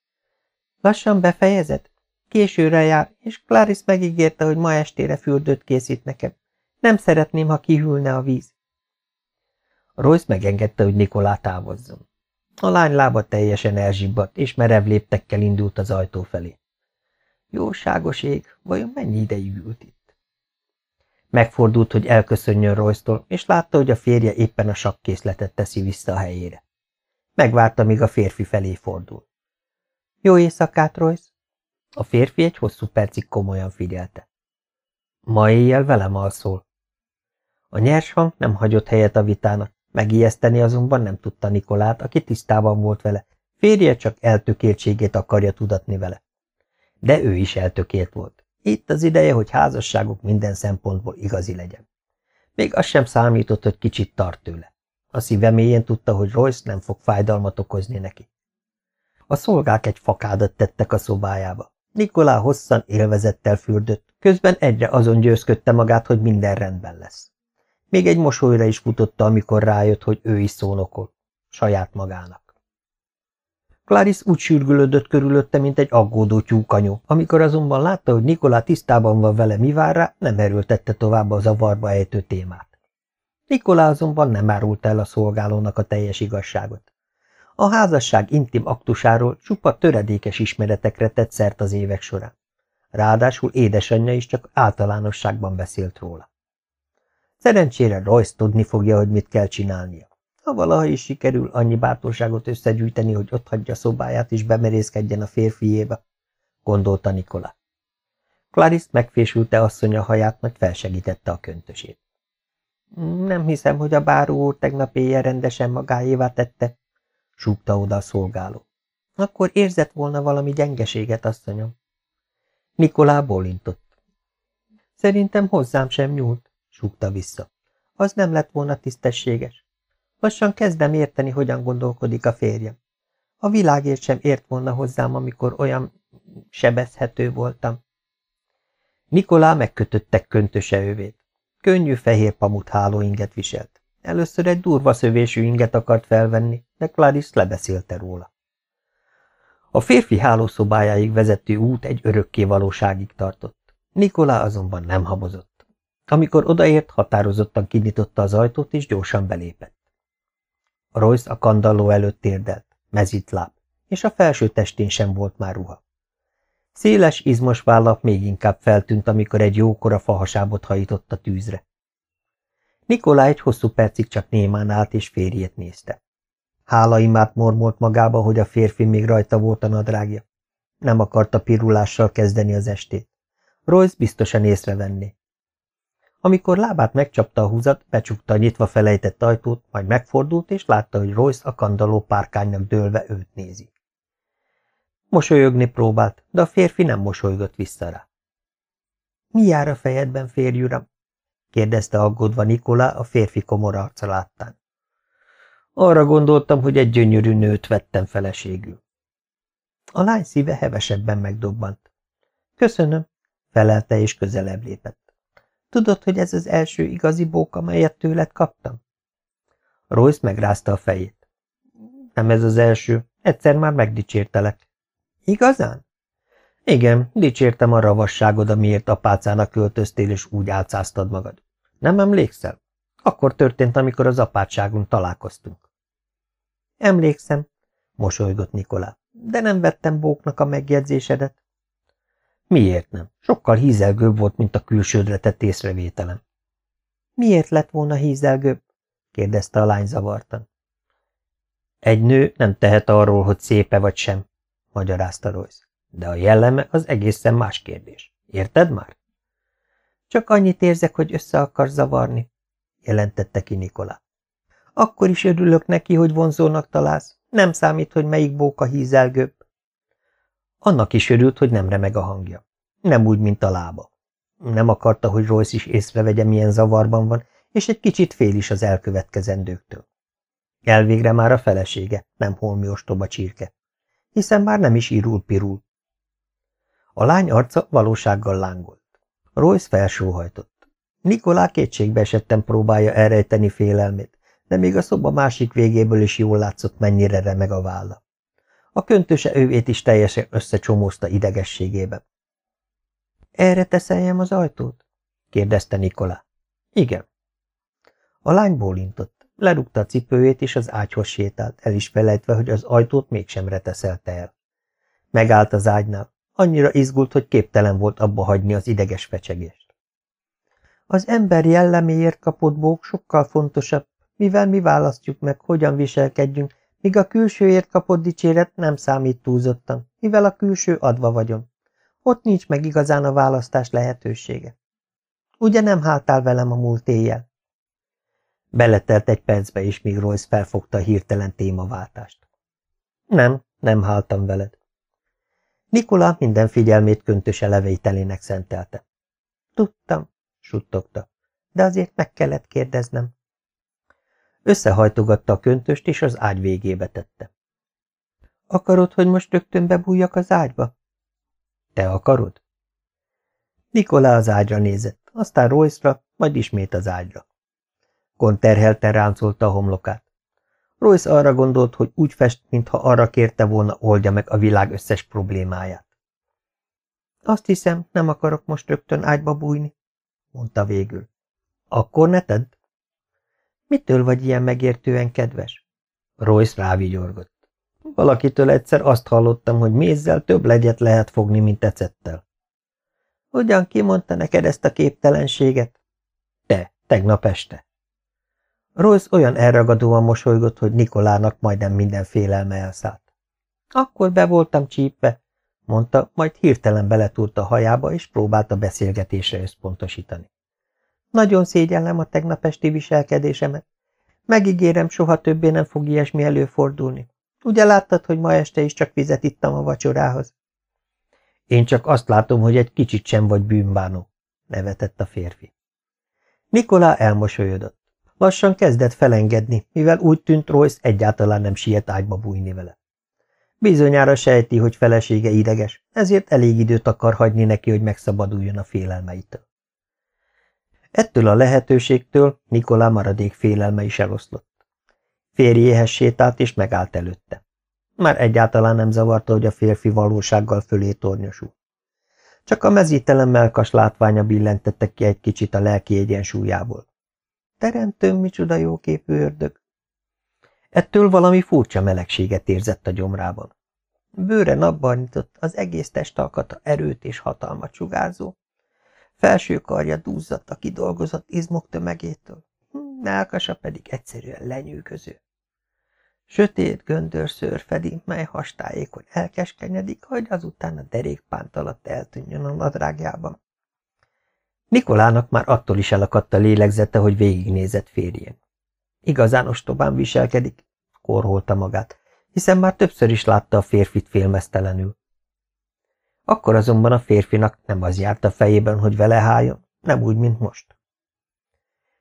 Lassan befejezed? Későre jár, és Clarice megígérte, hogy ma estére fürdőt készít nekem. Nem szeretném, ha kihűlne a víz. Royce megengedte, hogy Nikolá távozzon. A lány lába teljesen elzsibbadt, és merev léptekkel indult az ajtó felé. Jóságos ég, vajon mennyi ideig ült itt? Megfordult, hogy elköszönjön royce és látta, hogy a férje éppen a sakkészletet teszi vissza a helyére. Megvárta, míg a férfi felé fordul. Jó éjszakát, Royce! A férfi egy hosszú percig komolyan figyelte. Ma éjjel velem alszol. A nyers hang nem hagyott helyet a vitának, megijeszteni azonban nem tudta Nikolát, aki tisztában volt vele, férje csak eltökéltségét akarja tudatni vele. De ő is eltökélt volt. Itt az ideje, hogy házasságuk minden szempontból igazi legyen. Még az sem számított, hogy kicsit tart tőle. A szíve mélyén tudta, hogy Royce nem fog fájdalmat okozni neki. A szolgák egy fakádat tettek a szobájába. Nikolá hosszan élvezettel fürdött, közben egyre azon győzködte magát, hogy minden rendben lesz. Még egy mosolyra is futotta, amikor rájött, hogy ő is szónokol. Saját magának. Clarice úgy sürgülődött körülötte, mint egy aggódó tyúkanyó, amikor azonban látta, hogy Nikolá tisztában van vele, mi vár rá, nem erőltette tovább a zavarba ejtő témát. Nikolá azonban nem árult el a szolgálónak a teljes igazságot. A házasság intim aktusáról csupa töredékes ismeretekre tett szert az évek során. Ráadásul édesanyja is csak általánosságban beszélt róla. Szerencsére Royce tudni fogja, hogy mit kell csinálnia. Ha valaha is sikerül annyi bátorságot összegyűjteni, hogy otthagyja szobáját és bemerészkedjen a férfiébe, gondolta Nikola. Clarice megfésülte asszonya haját, majd felsegítette a köntösét. Nem hiszem, hogy a báró úr tegnap éjjel rendesen magáévá tette, súgta oda a szolgáló. Akkor érzett volna valami gyengeséget, asszonyom. Nikolá bólintott. Szerintem hozzám sem nyúlt, súgta vissza. Az nem lett volna tisztességes. Lassan kezdem érteni, hogyan gondolkodik a férjem. A világért sem ért volna hozzám, amikor olyan sebezhető voltam. Nikolá megkötöttek köntöse övét. Könnyű fehér pamut hálóinget viselt. Először egy durva szövésű inget akart felvenni, de Clarice lebeszélte róla. A férfi hálószobájáig vezető út egy örökké valóságig tartott. Nikolá azonban nem habozott. Amikor odaért, határozottan kinyitotta az ajtót, és gyorsan belépett. Royce a kandalló előtt térdelt, láb, és a felső testén sem volt már ruha. Széles, izmos vállap még inkább feltűnt, amikor egy jókora fahasábot hajított a tűzre. Nikolá egy hosszú percig csak némán állt és férjét nézte. Hálaimát mormolt magába, hogy a férfi még rajta volt a nadrágja. Nem akarta pirulással kezdeni az estét. Royce biztosan észrevenné. Amikor lábát megcsapta a húzat, becsukta a nyitva felejtett ajtót, majd megfordult, és látta, hogy Royce a kandaló párkánynak dőlve őt nézi. Mosolyogni próbált, de a férfi nem mosolygott vissza rá. – Mi jár a fejedben, férj uram? – kérdezte aggódva Nikola a férfi komor arca láttán. Arra gondoltam, hogy egy gyönyörű nőt vettem feleségül. A lány szíve hevesebben megdobbant. Köszönöm, felelte és közelebb lépett. Tudod, hogy ez az első igazi bók, amelyet tőled kaptam? Royce megrázta a fejét. Nem ez az első, egyszer már megdicsértelek. Igazán? Igen, dicsértem a ravasságod, amiért apácának költöztél, és úgy álcáztad magad. Nem emlékszel? Akkor történt, amikor az apátságon találkoztunk. Emlékszem, mosolygott Nikolá, de nem vettem bóknak a megjegyzésedet. Miért nem? Sokkal hízelgőbb volt, mint a külsődre tett észrevételem. Miért lett volna hízelgőbb? kérdezte a lány zavartan. Egy nő nem tehet arról, hogy szépe vagy sem, magyarázta Royce. De a jelleme az egészen más kérdés. Érted már? Csak annyit érzek, hogy össze akar zavarni, jelentette ki Nikolá. Akkor is örülök neki, hogy vonzónak találsz. Nem számít, hogy melyik bóka hízelgőbb. Annak is örült, hogy nem remeg a hangja. Nem úgy, mint a lába. Nem akarta, hogy Royce is észrevegye, milyen zavarban van, és egy kicsit fél is az elkövetkezendőktől. Elvégre már a felesége, nem holmi ostoba csirke. Hiszen már nem is irul-pirul. A lány arca valósággal lángolt. Royce felsóhajtott. Nikolá kétségbe esetten próbálja elrejteni félelmét, de még a szoba másik végéből is jól látszott, mennyire remeg a válla. A köntöse ővét is teljesen összecsomózta idegességében. – Erre teszeljem az ajtót? – kérdezte Nikolá. – Igen. A lány bólintott, lerúgta a cipőjét, és az ágyhoz sétált, el is felejtve, hogy az ajtót mégsem reteszelte el. Megállt az ágynál, annyira izgult, hogy képtelen volt abba hagyni az ideges fecsegést. Az ember jelleméért kapott bók sokkal fontosabb, mivel mi választjuk meg, hogyan viselkedjünk, míg a külsőért kapott dicséret nem számít túlzottan, mivel a külső adva vagyon. Ott nincs meg igazán a választás lehetősége. Ugye nem háltál velem a múlt éjjel? Beletelt egy percbe is, míg Royce felfogta hirtelen témaváltást. Nem, nem háltam veled. Nikola minden figyelmét köntös eleveitelének szentelte. Tudtam, suttogta, de azért meg kellett kérdeznem. Összehajtogatta a köntöst, és az ágy végébe tette. Akarod, hogy most rögtön bebújjak az ágyba? Te akarod? Nikolá az ágyra nézett, aztán Royce-ra, majd ismét az ágyra. Gon terhelten ráncolta a homlokát. Royce arra gondolt, hogy úgy fest, mintha arra kérte volna oldja meg a világ összes problémáját. Azt hiszem, nem akarok most rögtön ágyba bújni, mondta végül. Akkor ne tedd. Mitől vagy ilyen megértően kedves? Royce rávigyorgott. Valakitől egyszer azt hallottam, hogy mézzel több legyet lehet fogni, mint ecettel. Hogyan kimondta neked ezt a képtelenséget? Te, tegnap este. Royce olyan elragadóan mosolygott, hogy Nikolának majdnem minden félelme elszállt. Akkor be voltam csípve, mondta, majd hirtelen beletúrt a hajába, és próbálta beszélgetésre összpontosítani. Nagyon szégyellem a tegnap esti viselkedésemet. Megígérem, soha többé nem fog ilyesmi előfordulni. Ugye láttad, hogy ma este is csak vizet ittam a vacsorához? Én csak azt látom, hogy egy kicsit sem vagy bűnbánó, nevetett a férfi. Nikolá elmosolyodott. Lassan kezdett felengedni, mivel úgy tűnt Royce egyáltalán nem siet ágyba bújni vele. Bizonyára sejti, hogy felesége ideges, ezért elég időt akar hagyni neki, hogy megszabaduljon a félelmeitől. Ettől a lehetőségtől Nikolá maradék félelme is eloszlott. Férjéhez sétált és megállt előtte. Már egyáltalán nem zavarta, hogy a férfi valósággal fölé tornyosul. Csak a mezítelen melkas látványa billentette ki egy kicsit a lelki egyensúlyából. Teremtőm, micsoda jóképű ördög! Ettől valami furcsa melegséget érzett a gyomrában. Bőre napbarnított, az egész testalkata erőt és hatalmat sugárzó. Felső karja dúzzadt a kidolgozott izmok tömegétől, melkasa pedig egyszerűen lenyűgöző. Sötét göndörszőr fedi, mely hastáékon elkeskenyedik, hogy azután a derékpánt alatt eltűnjön a nadrágjában. Nikolának már attól is elakadt a lélegzete, hogy végignézett férjén. Igazán ostobán viselkedik, korholta magát, hiszen már többször is látta a férfit félmeztelenül. Akkor azonban a férfinak nem az járt a fejében, hogy vele háljon, nem úgy, mint most.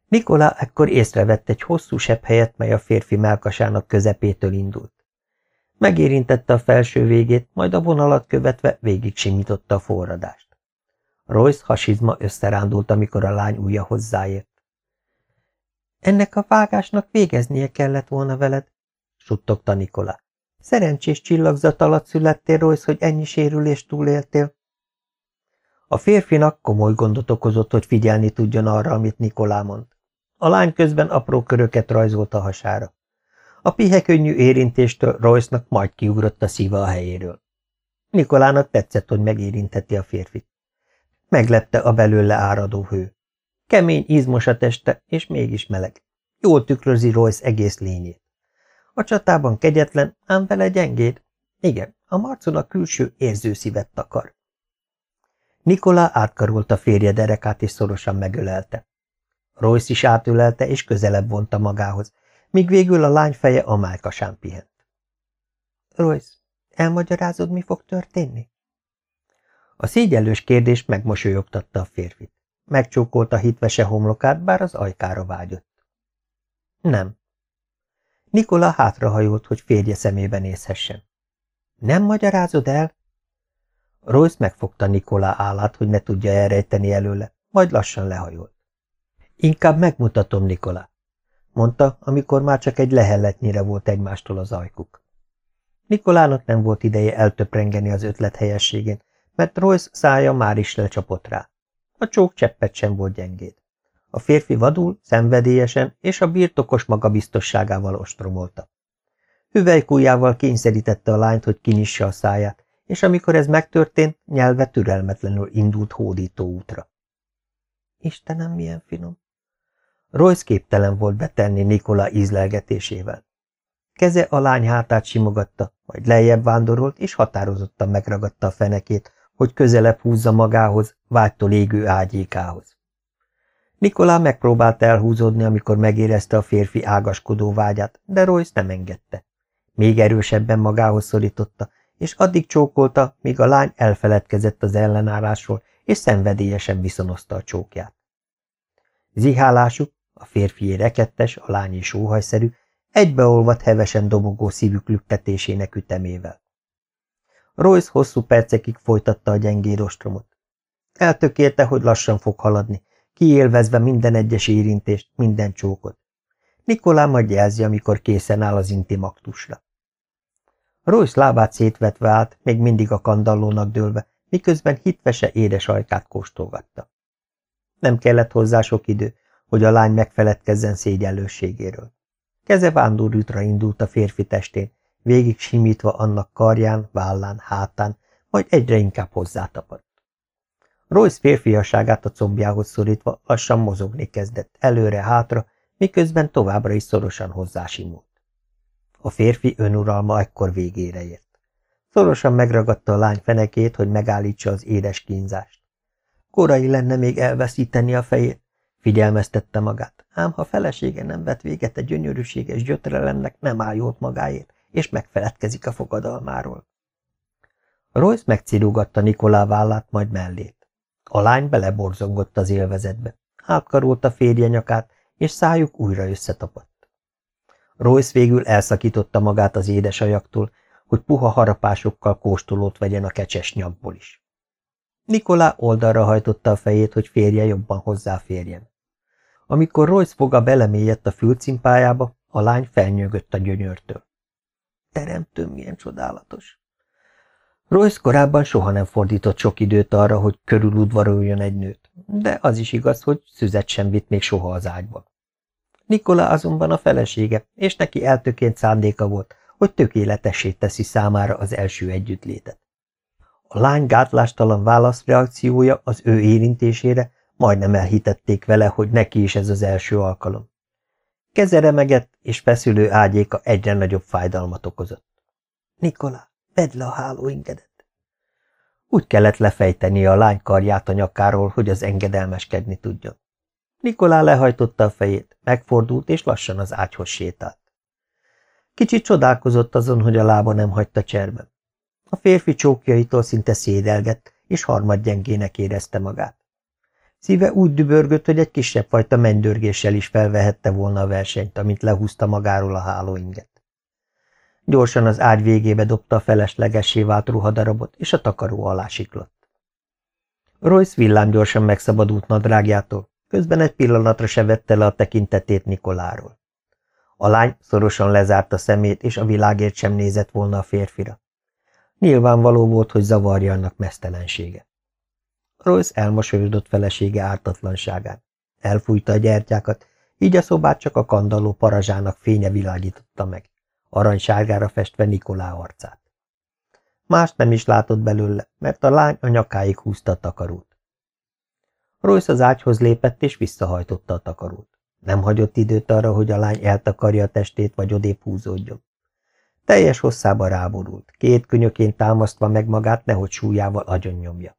Nikolá ekkor észrevett egy hosszú sebb helyet, mely a férfi melkasának közepétől indult. Megérintette a felső végét, majd a vonalat követve végig simította a forradást. Royce hasizma összerándult, amikor a lány ujja hozzáért. Ennek a vágásnak végeznie kellett volna veled, suttogta Nikola. Szerencsés csillagzat alatt születtél, Royce, hogy ennyi sérülést túléltél. A férfinak komoly gondot okozott, hogy figyelni tudjon arra, amit Nikolá mond. A lány közben apró köröket rajzolt a hasára. A pihekönnyű érintéstől Royce-nak majd kiugrott a szíve a helyéről. Nikolának tetszett, hogy megérintheti a férfit. Meglepte a belőle áradó hő. Kemény, izmos a teste, és mégis meleg. Jól tükrözi Royce egész lényét. A csatában kegyetlen, ám vele gyengéd. Igen, a marcon a külső érző szívet takar. Nikola átkarolta férje derekát és szorosan megölelte. Royce is átölelte és közelebb vonta magához, míg végül a lány feje a májkasán pihent. Royce, elmagyarázod, mi fog történni? A szégyellős kérdés megmosolyogtatta a férfit. Megcsókolta hitvese homlokát, bár az ajkára vágyott. Nem. Nikola hátrahajolt, hogy férje szemébe nézhessen. Nem magyarázod el? Royce megfogta Nikola állát, hogy ne tudja elrejteni előle, majd lassan lehajolt. Inkább megmutatom, Nikola, mondta, amikor már csak egy lehelletnyire volt egymástól az ajkuk. Nikolának nem volt ideje eltöprengeni az ötlet helyességén, mert Royce szája már is lecsapott rá. A csók cseppet sem volt gyengéd. A férfi vadul, szenvedélyesen és a birtokos magabiztosságával ostromolta. Hüvelykújjával kényszerítette a lányt, hogy kinyissa a száját, és amikor ez megtörtént, nyelve türelmetlenül indult hódító útra. Istenem, milyen finom! Royce képtelen volt betenni Nikola ízlelgetésével. Keze a lány hátát simogatta, majd lejjebb vándorolt, és határozottan megragadta a fenekét, hogy közelebb húzza magához, vágytól égő ágyékához. Nikolá megpróbált elhúzódni, amikor megérezte a férfi ágaskodó vágyát, de Royce nem engedte. Még erősebben magához szorította, és addig csókolta, míg a lány elfeledkezett az ellenállásról, és szenvedélyesen viszonozta a csókját. Zihálásuk, a férfié rekettes, a lányi sóhajszerű, egybeolvadt hevesen dobogó szívük lüktetésének ütemével. Royce hosszú percekig folytatta a gyengéd ostromot. Eltökélte, hogy lassan fog haladni, kiélvezve minden egyes érintést, minden csókot. Nikolá majd jelzi, amikor készen áll az intimaktusra. Royce lábát szétvetve állt, még mindig a kandallónak dőlve, miközben hitvese édes ajkát kóstolgatta. Nem kellett hozzá sok idő, hogy a lány megfeledkezzen szégyellőségéről. Keze vándorútra indult a férfi testén, végig simítva annak karján, vállán, hátán, majd egyre inkább hozzátapadt. Royce férfiasságát a combjához szorítva lassan mozogni kezdett, előre-hátra, miközben továbbra is szorosan hozzásimult. A férfi önuralma ekkor végére ért. Szorosan megragadta a lány fenekét, hogy megállítsa az édes kínzást. Korai lenne még elveszíteni a fejét, figyelmeztette magát, ám ha felesége nem vet véget egy gyönyörűséges gyötrelemnek, nem áll jót magáért, és megfeledkezik a fogadalmáról. Royce megcirugatta Nikolá vállát, majd mellét. A lány beleborzongott az élvezetbe, átkarolta férje nyakát, és szájuk újra összetapadt. Royce végül elszakította magát az édesajaktól, hogy puha harapásokkal kóstolót vegyen a kecses nyakból is. Nikolá oldalra hajtotta a fejét, hogy férje jobban hozzáférjen. Amikor Royce foga belemélyedt a fülcimpájába, a lány felnyögött a gyönyörtől. Teremtőm, milyen csodálatos! Royce korábban soha nem fordított sok időt arra, hogy körüludvaroljon egy nőt, de az is igaz, hogy szüzet sem vitt még soha az ágyba. Nikola azonban a felesége, és neki eltöként szándéka volt, hogy tökéletessé teszi számára az első együttlétet. A lány gátlástalan válaszreakciója az ő érintésére majdnem elhitették vele, hogy neki is ez az első alkalom. Keze remegett, és feszülő ágyéka egyre nagyobb fájdalmat okozott. Nikola, vedd le a hálóingedet! Úgy kellett lefejteni a lány karját a nyakáról, hogy az engedelmeskedni tudjon. Nikolá lehajtotta a fejét, megfordult, és lassan az ágyhoz sétált. Kicsit csodálkozott azon, hogy a lába nem hagyta cserben. A férfi csókjaitól szinte szédelgett, és harmadgyengének érezte magát. Szíve úgy dübörgött, hogy egy kisebb fajta mennydörgéssel is felvehette volna a versenyt, amint lehúzta magáról a hálóinget. Gyorsan az ágy végébe dobta a feleslegessé vált ruhadarabot, és a takaró alá siklott. Royce villám gyorsan megszabadult nadrágjától, közben egy pillanatra se vette le a tekintetét Nikoláról. A lány szorosan lezárta szemét, és a világért sem nézett volna a férfira. Nyilvánvaló volt, hogy zavarja annak mesztelensége. Royce elmosolyodott felesége ártatlanságán. Elfújta a gyertyákat, így a szobát csak a kandalló parazsának fénye világította meg, aranysárgára festve Nikolá arcát. Más nem is látott belőle, mert a lány a nyakáig húzta a takarót. Royce az ágyhoz lépett és visszahajtotta a takarót. Nem hagyott időt arra, hogy a lány eltakarja a testét, vagy odébb húzódjon. Teljes hosszába ráborult, két könyökén támasztva meg magát, nehogy súlyával agyonnyomja.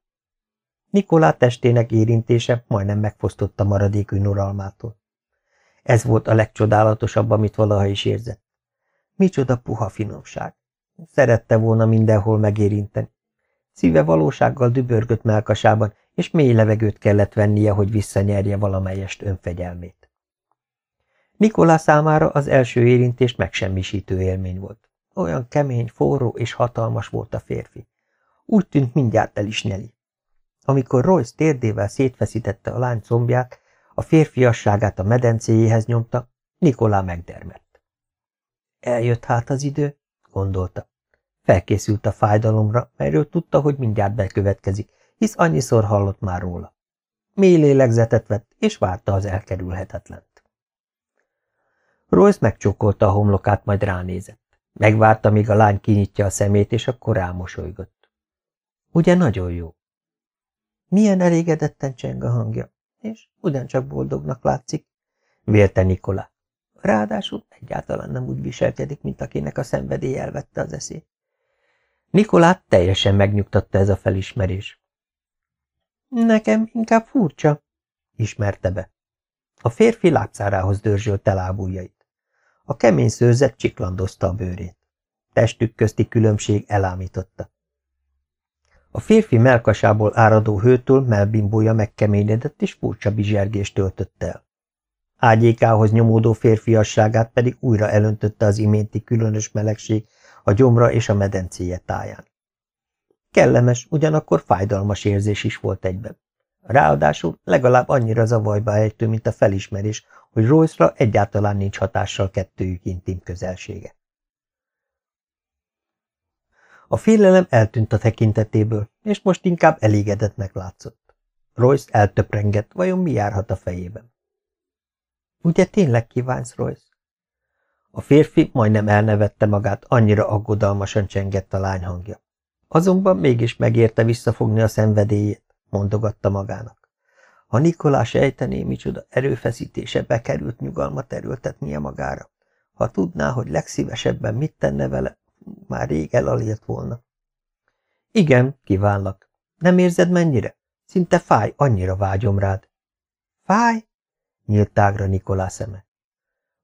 Nikolá testének érintése majdnem megfosztotta maradék önuralmától. Ez volt a legcsodálatosabb, amit valaha is érzett. Micsoda puha finomság. Szerette volna mindenhol megérinteni. Szíve valósággal dübörgött melkasában, és mély levegőt kellett vennie, hogy visszanyerje valamelyest önfegyelmét. Nikolá számára az első érintés megsemmisítő élmény volt. Olyan kemény, forró és hatalmas volt a férfi. Úgy tűnt mindjárt el is nyeli. Amikor Royce térdével szétfeszítette a lány combját, a férfiasságát a medencéjéhez nyomta, Nikolá megdermett. Eljött hát az idő, gondolta. Felkészült a fájdalomra, melyről tudta, hogy mindjárt bekövetkezik, hisz annyiszor hallott már róla. Mély lélegzetet vett, és várta az elkerülhetetlent. Royce megcsókolta a homlokát, majd ránézett. Megvárta, míg a lány kinyitja a szemét, és akkor rámosolygott. Ugye nagyon jó? Milyen elégedetten cseng a hangja, és ugyancsak boldognak látszik, vélte Nikola. Ráadásul egyáltalán nem úgy viselkedik, mint akinek a szenvedély elvette az eszét. Nikolát teljesen megnyugtatta ez a felismerés. Nekem inkább furcsa, ismerte be. A férfi lábszárához dörzsölte lábujjait. A kemény szőrzet csiklandozta a bőrét. Testük közti különbség elámította. A férfi melkasából áradó hőtől melbimbója megkeményedett és furcsa bizsergést töltött el. Ágyékához nyomódó férfiasságát pedig újra elöntötte az iménti különös melegség a gyomra és a medencéje táján. Kellemes, ugyanakkor fájdalmas érzés is volt egyben. Ráadásul legalább annyira zavarba ejtő, mint a felismerés, hogy Royce-ra egyáltalán nincs hatással kettőjük intim közelsége. A félelem eltűnt a tekintetéből, és most inkább elégedettnek látszott. Royce eltöprengett, vajon mi járhat a fejében? Ugye tényleg kívánsz, Royce? A férfi majdnem elnevette magát, annyira aggodalmasan csengett a lány hangja. Azonban mégis megérte visszafogni a szenvedélyét, mondogatta magának. Ha Nikolás ejtené, micsoda erőfeszítése bekerült nyugalmat erőltetnie magára. Ha tudná, hogy legszívesebben mit tenne vele, már rég elalélt volna. Igen, kívánlak. Nem érzed mennyire? Szinte fáj, annyira vágyom rád. Fáj? Nyílt tágra Nikolá szeme.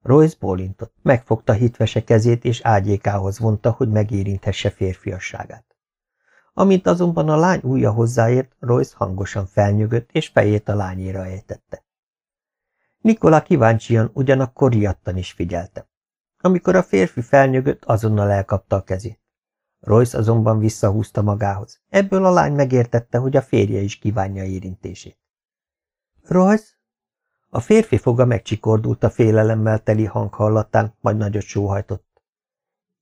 Royce bólintott, megfogta hitvese kezét, és ágyékához vonta, hogy megérinthesse férfiasságát. Amint azonban a lány ujja hozzáért, Royce hangosan felnyögött, és fejét a lányéra ejtette. Nikola kíváncsian, ugyanakkor riadtan is figyelte. Amikor a férfi felnyögött, azonnal elkapta a kezét. Royce azonban visszahúzta magához. Ebből a lány megértette, hogy a férje is kívánja érintését. Royce? A férfi foga megcsikordult a félelemmel teli hang hallatán, majd nagyot sóhajtott.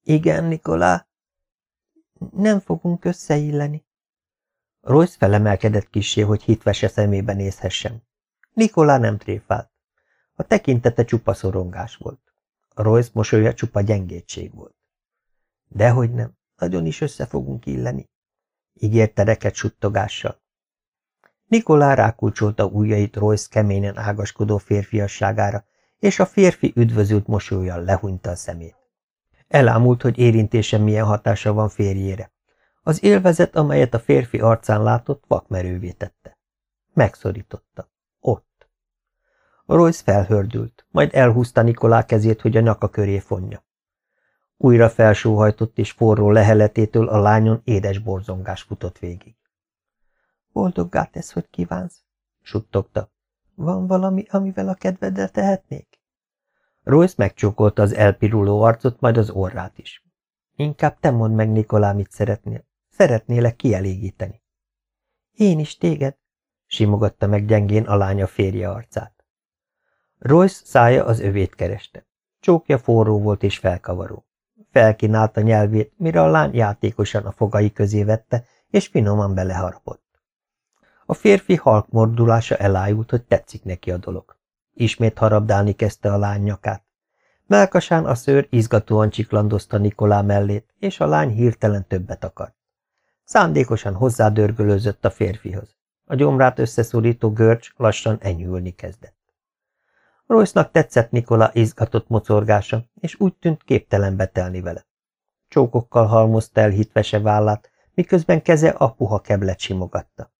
Igen, Nikolá? Nem fogunk összeilleni. Royce felemelkedett kissé, hogy hitvese szemébe nézhessen. Nikolá nem tréfált. A tekintete csupa szorongás volt. Royce mosolya csupa gyengétség volt. Dehogy nem, nagyon is össze fogunk illeni, ígérte reket suttogással. Nikolá rákulcsolta ujjait Royce keményen ágaskodó férfiasságára, és a férfi üdvözült mosolyjal lehunyta a szemét. Elámult, hogy érintése milyen hatása van férjére. Az élvezet, amelyet a férfi arcán látott, vakmerővé tette. Megszorította. Royce felhördült, majd elhúzta Nikolá kezét, hogy a nyaka köré fonja. Újra felsóhajtott, és forró leheletétől a lányon édes borzongás futott végig. Boldoggá tesz, hogy kívánsz, suttogta. Van valami, amivel a kedveddel tehetnék? Royce megcsókolta az elpiruló arcot, majd az orrát is. Inkább te mondd meg, Nikolá, mit szeretnél. Szeretnélek kielégíteni. Én is téged, simogatta meg gyengén a lánya férje arcát. Royce szája az övét kereste. Csókja forró volt és felkavaró. Felkínálta nyelvét, mire a lány játékosan a fogai közé vette, és finoman beleharapott. A férfi halk mordulása elájult, hogy tetszik neki a dolog. Ismét harabdálni kezdte a lány nyakát. Melkasán a szőr izgatóan csiklandozta Nikolá mellét, és a lány hirtelen többet akart. Szándékosan hozzádörgölőzött a férfihoz. A gyomrát összeszorító görcs lassan enyhülni kezdett. Royce-nak tetszett Nikola izgatott mocorgása, és úgy tűnt képtelen betelni vele. Csókokkal halmozta el hitvese vállát, miközben keze a puha keblet simogatta.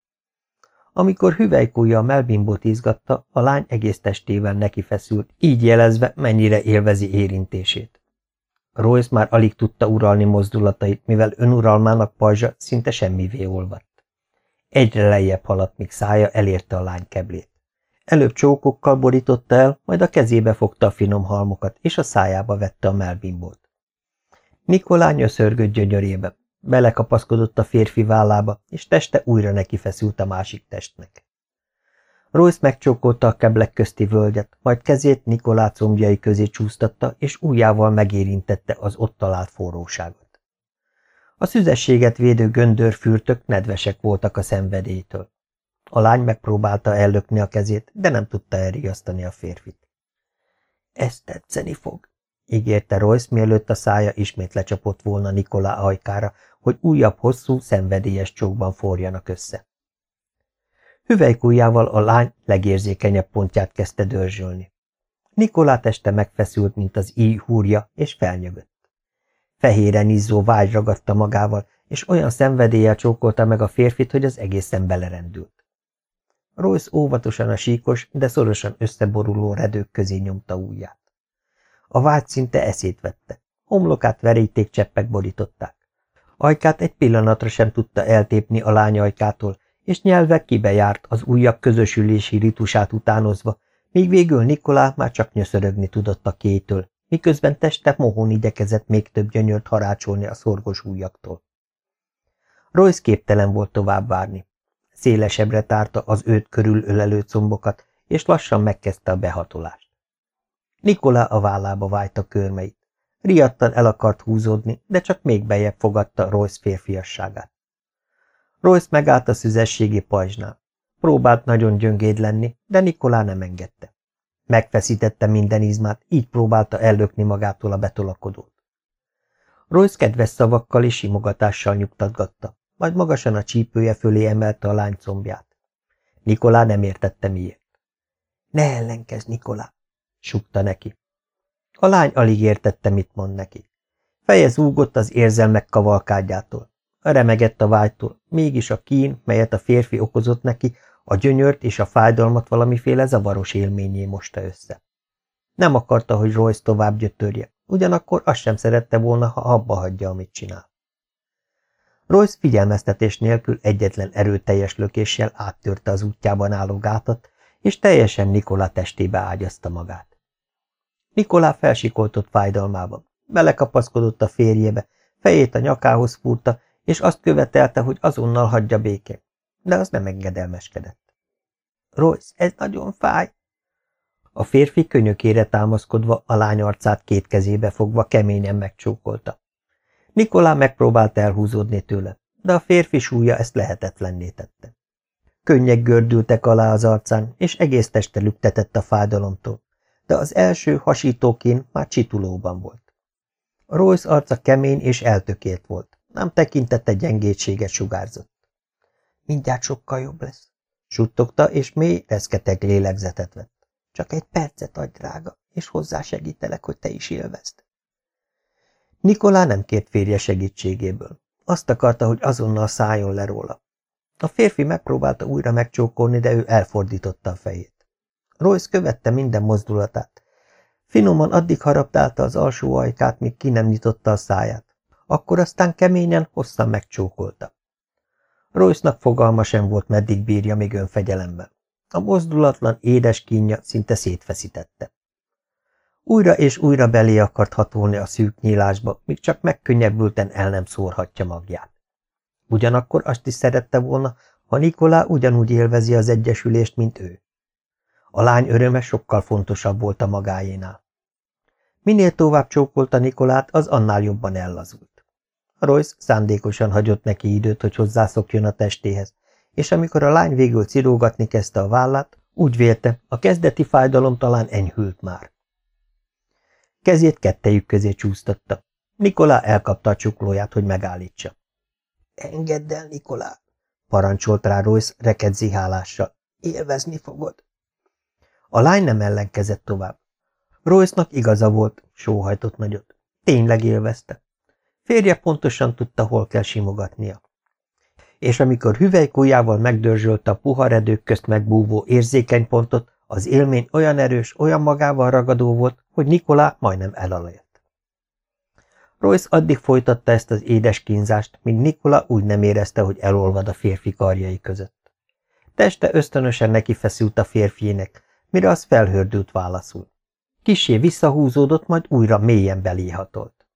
Amikor hüvelykújja a melbimbót izgatta, a lány egész testével neki feszült, így jelezve, mennyire élvezi érintését. Royce már alig tudta uralni mozdulatait, mivel önuralmának pajzsa szinte semmivé olvadt. Egyre lejjebb haladt, míg szája elérte a lány keblét. Előbb csókokkal borította el, majd a kezébe fogta a finom halmokat, és a szájába vette a melbimbót. Nikolá nyöszörgött gyönyörébe, belekapaszkodott a férfi vállába, és teste újra neki feszült a másik testnek. Royce megcsókolta a keblek közti völgyet, majd kezét Nikolá combjai közé csúsztatta, és ujjával megérintette az ott talált forróságot. A szüzességet védő göndörfürtök nedvesek voltak a szenvedélytől. A lány megpróbálta ellökni a kezét, de nem tudta elriasztani a férfit. Ez tetszeni fog, ígérte Royce, mielőtt a szája ismét lecsapott volna Nikolá ajkára, hogy újabb hosszú, szenvedélyes csókban forjanak össze. Hüvelykújjával a lány legérzékenyebb pontját kezdte dörzsölni. Nikolá teste megfeszült, mint az íj húrja, és felnyögött. Fehéren izzó vágy ragadta magával, és olyan szenvedéllyel csókolta meg a férfit, hogy az egészen belerendült. Royce óvatosan a síkos, de szorosan összeboruló redők közé nyomta ujját. A vágy szinte eszét vette. Homlokát veríték cseppek borították. Ajkát egy pillanatra sem tudta eltépni a lány ajkától, és nyelve kibejárt az újabb közösülési ritusát utánozva, míg végül Nikolá már csak nyöszörögni tudott a kétől, miközben teste mohón igyekezett még több gyönyört harácsolni a szorgos ujjaktól. Royce képtelen volt tovább várni. Szélesebbre tárta az őt körül ölelő combokat, és lassan megkezdte a behatolást. Nikolá a vállába vájta körmeit. Riadtan el akart húzódni, de csak még bejebb fogadta Royce férfiasságát. Royce megállt a szüzességi pajzsnál. Próbált nagyon gyöngéd lenni, de Nikolá nem engedte. Megfeszítette minden izmát, így próbálta ellökni magától a betolakodót. Royce kedves szavakkal és simogatással nyugtatgatta, majd magasan a csípője fölé emelte a lány combját. Nikolá nem értette miért. Ne ellenkezz, Nikolá, sukta neki. A lány alig értette, mit mond neki. Feje zúgott az érzelmek kavalkádjától. Remegett a vágytól, mégis a kín, melyet a férfi okozott neki, a gyönyört és a fájdalmat valamiféle zavaros élményé mosta össze. Nem akarta, hogy Royce tovább gyötörje, ugyanakkor azt sem szerette volna, ha abba hagyja, amit csinál. Royce figyelmeztetés nélkül egyetlen erőteljes lökéssel áttörte az útjában álló gátat, és teljesen Nikola testébe ágyazta magát. Nikolá felsikoltott fájdalmában, belekapaszkodott a férjébe, fejét a nyakához fúrta, és azt követelte, hogy azonnal hagyja békén, de az nem engedelmeskedett. Royce, ez nagyon fáj. A férfi könyökére támaszkodva a lány arcát két kezébe fogva keményen megcsókolta. Nikolá megpróbált elhúzódni tőle, de a férfi súlya ezt lehetetlenné tette. Könnyek gördültek alá az arcán, és egész teste lüktetett a fájdalomtól, de az első hasítókén már csitulóban volt. Royce arca kemény és eltökélt volt, nem tekintette gyengétséget sugárzott. Mindjárt sokkal jobb lesz, suttogta, és mély, reszketeg lélegzetet vett. Csak egy percet adj, drága, és hozzá segítelek, hogy te is élvezd. Nikolá nem kért férje segítségéből. Azt akarta, hogy azonnal szálljon le róla. A férfi megpróbálta újra megcsókolni, de ő elfordította a fejét. Royce követte minden mozdulatát. Finoman addig haraptálta az alsó ajkát, míg ki nem nyitotta a száját akkor aztán keményen, hosszan megcsókolta. Royce-nak fogalma sem volt, meddig bírja még önfegyelemben. A mozdulatlan, édes kínja szinte szétfeszítette. Újra és újra belé akart hatolni a szűk nyílásba, míg csak megkönnyebbülten el nem szórhatja magját. Ugyanakkor azt is szerette volna, ha Nikolá ugyanúgy élvezi az egyesülést, mint ő. A lány öröme sokkal fontosabb volt a magáénál. Minél tovább csókolta Nikolát, az annál jobban ellazult. Royce szándékosan hagyott neki időt, hogy hozzászokjon a testéhez, és amikor a lány végül cirógatni kezdte a vállát, úgy vélte, a kezdeti fájdalom talán enyhült már. Kezét kettejük közé csúsztatta. Nikolá elkapta a csuklóját, hogy megállítsa. – Engedd el, Nikolá! – parancsolt rá Royce reked zihálással. – Élvezni fogod! A lány nem ellenkezett tovább. Royce-nak igaza volt, sóhajtott nagyot. Tényleg élvezte. Férje pontosan tudta, hol kell simogatnia. és amikor hüvelykújjával megdörzsölte a puha redők közt megbúvó érzékeny pontot, az élmény olyan erős, olyan magával ragadó volt, hogy Nikolá majdnem elalajott. Royce addig folytatta ezt az édes kínzást, míg Nikola úgy nem érezte, hogy elolvad a férfi karjai között. Teste ösztönösen neki feszült a férfiének, mire az felhördült válaszul. Kissé visszahúzódott, majd újra mélyen beléhatolt.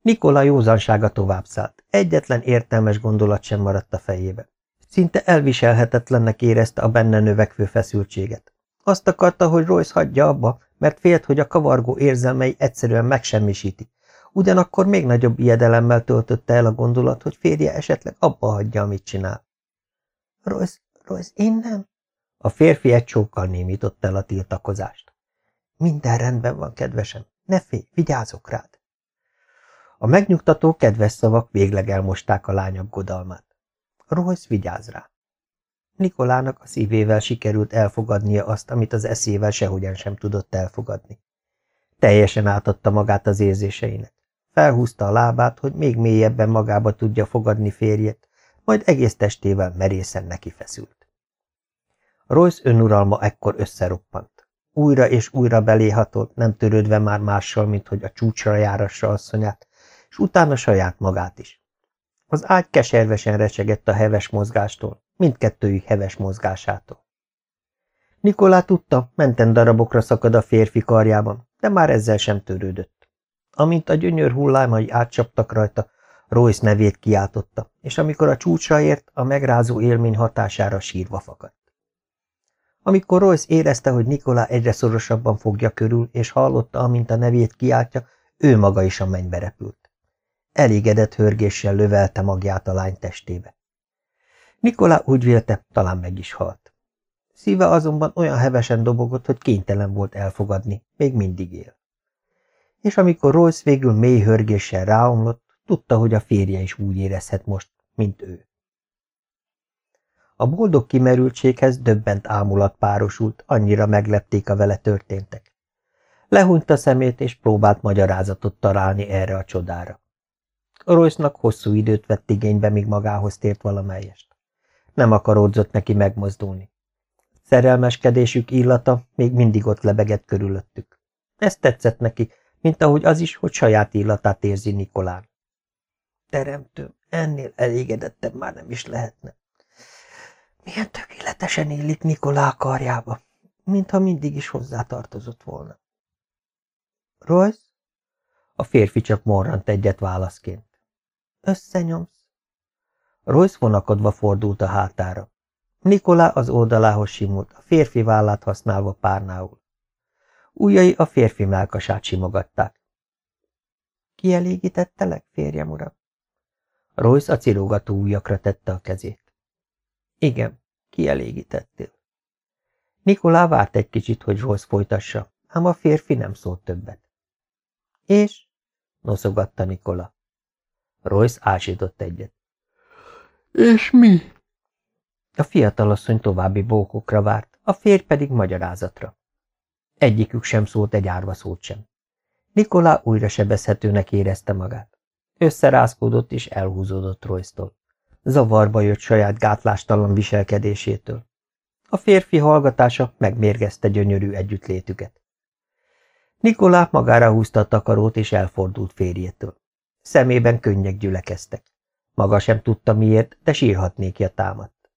Nikola józansága tovább szállt, egyetlen értelmes gondolat sem maradt a fejébe. Szinte elviselhetetlennek érezte a benne növekvő feszültséget. Azt akarta, hogy Royce hagyja abba, mert félt, hogy a kavargó érzelmei egyszerűen megsemmisítik. Ugyanakkor még nagyobb ijedelemmel töltötte el a gondolat, hogy férje esetleg abba hagyja, amit csinál. Royce, Royce, én nem? A férfi egy csókkal némított el a tiltakozást. Minden rendben van, kedvesem. Ne félj, vigyázok rád. A megnyugtató, kedves szavak végleg elmosták a lány aggodalmát. Royce vigyáz rá. Nikolának a szívével sikerült elfogadnia azt, amit az eszével sehogyan sem tudott elfogadni. Teljesen átadta magát az érzéseinek. Felhúzta a lábát, hogy még mélyebben magába tudja fogadni férjét, majd egész testével merészen neki feszült. Royce önuralma ekkor összeroppant. Újra és újra beléhatolt, nem törődve már mással, mint hogy a csúcsra járassa asszonyát, és utána saját magát is. Az ágy keservesen recsegett a heves mozgástól, mindkettőjük heves mozgásától. Nikolá tudta, menten darabokra szakad a férfi karjában, de már ezzel sem törődött. Amint a gyönyör hullámai átcsaptak rajta, Royce nevét kiáltotta, és amikor a csúcsra ért, a megrázó élmény hatására sírva fakadt. Amikor Royce érezte, hogy Nikolá egyre szorosabban fogja körül, és hallotta, amint a nevét kiáltja, ő maga is a mennybe repült. Elégedett hörgéssel lövelte magját a lány testébe. Nikolá úgy vélte, talán meg is halt. Szíve azonban olyan hevesen dobogott, hogy kénytelen volt elfogadni, még mindig él. És amikor Royce végül mély hörgéssel ráomlott, tudta, hogy a férje is úgy érezhet most, mint ő. A boldog kimerültséghez döbbent ámulat párosult, annyira meglepték a vele történtek. Lehúnyta szemét, és próbált magyarázatot találni erre a csodára. Royce-nak hosszú időt vett igénybe, míg magához tért valamelyest. Nem akaródzott neki megmozdulni. Szerelmeskedésük illata még mindig ott lebegett körülöttük. Ez tetszett neki, mint ahogy az is, hogy saját illatát érzi Nikolán. Teremtőm, ennél elégedettebb már nem is lehetne. Milyen tökéletesen illik Nikolá karjába, mintha mindig is hozzátartozott volna. Royce? A férfi csak morrant egyet válaszként. Összenyomsz? Royce vonakodva fordult a hátára. Nikolá az oldalához simult, a férfi vállát használva párnául. Újjai a férfi melkasát simogatták. Kielégítettelek, férjem uram? Royce a cirógató ujjakra tette a kezét. Igen, kielégítettél. Nikolá várt egy kicsit, hogy Royce folytassa, ám a férfi nem szólt többet. És? noszogatta Nikola. Royce ásított egyet. És mi? A fiatalasszony további bókokra várt, a férj pedig magyarázatra. Egyikük sem szólt egy árva szót sem. Nikolá újra sebezhetőnek érezte magát. Összerázkódott és elhúzódott Royce-tól. Zavarba jött saját gátlástalan viselkedésétől. A férfi hallgatása megmérgezte gyönyörű együttlétüket. Nikolá magára húzta a takarót és elfordult férjétől. Szemében könnyek gyülekeztek. Maga sem tudta miért, de sírhatnékja támadt.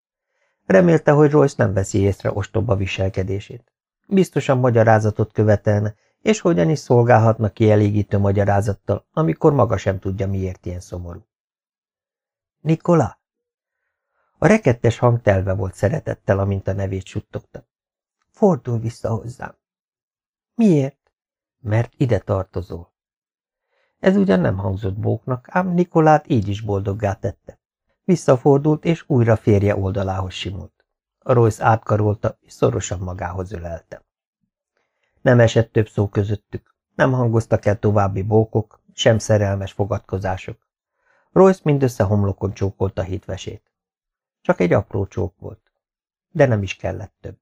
Remélte, hogy Royce nem veszi észre ostoba viselkedését. Biztosan magyarázatot követelne, és hogyan is szolgálhatna kielégítő magyarázattal, amikor maga sem tudja, miért ilyen szomorú. Nikola? A rekettes hang telve volt szeretettel, amint a nevét suttogta. Fordulj vissza hozzám. Miért? Mert ide tartozol. Ez ugyan nem hangzott bóknak, ám Nikolát így is boldoggá tette. Visszafordult, és újra férje oldalához simult. A Royce átkarolta, és szorosan magához ölelte. Nem esett több szó közöttük, nem hangoztak el további bókok, sem szerelmes fogadkozások. Royce mindössze homlokon csókolta hitvesét. Csak egy apró csók volt, de nem is kellett több.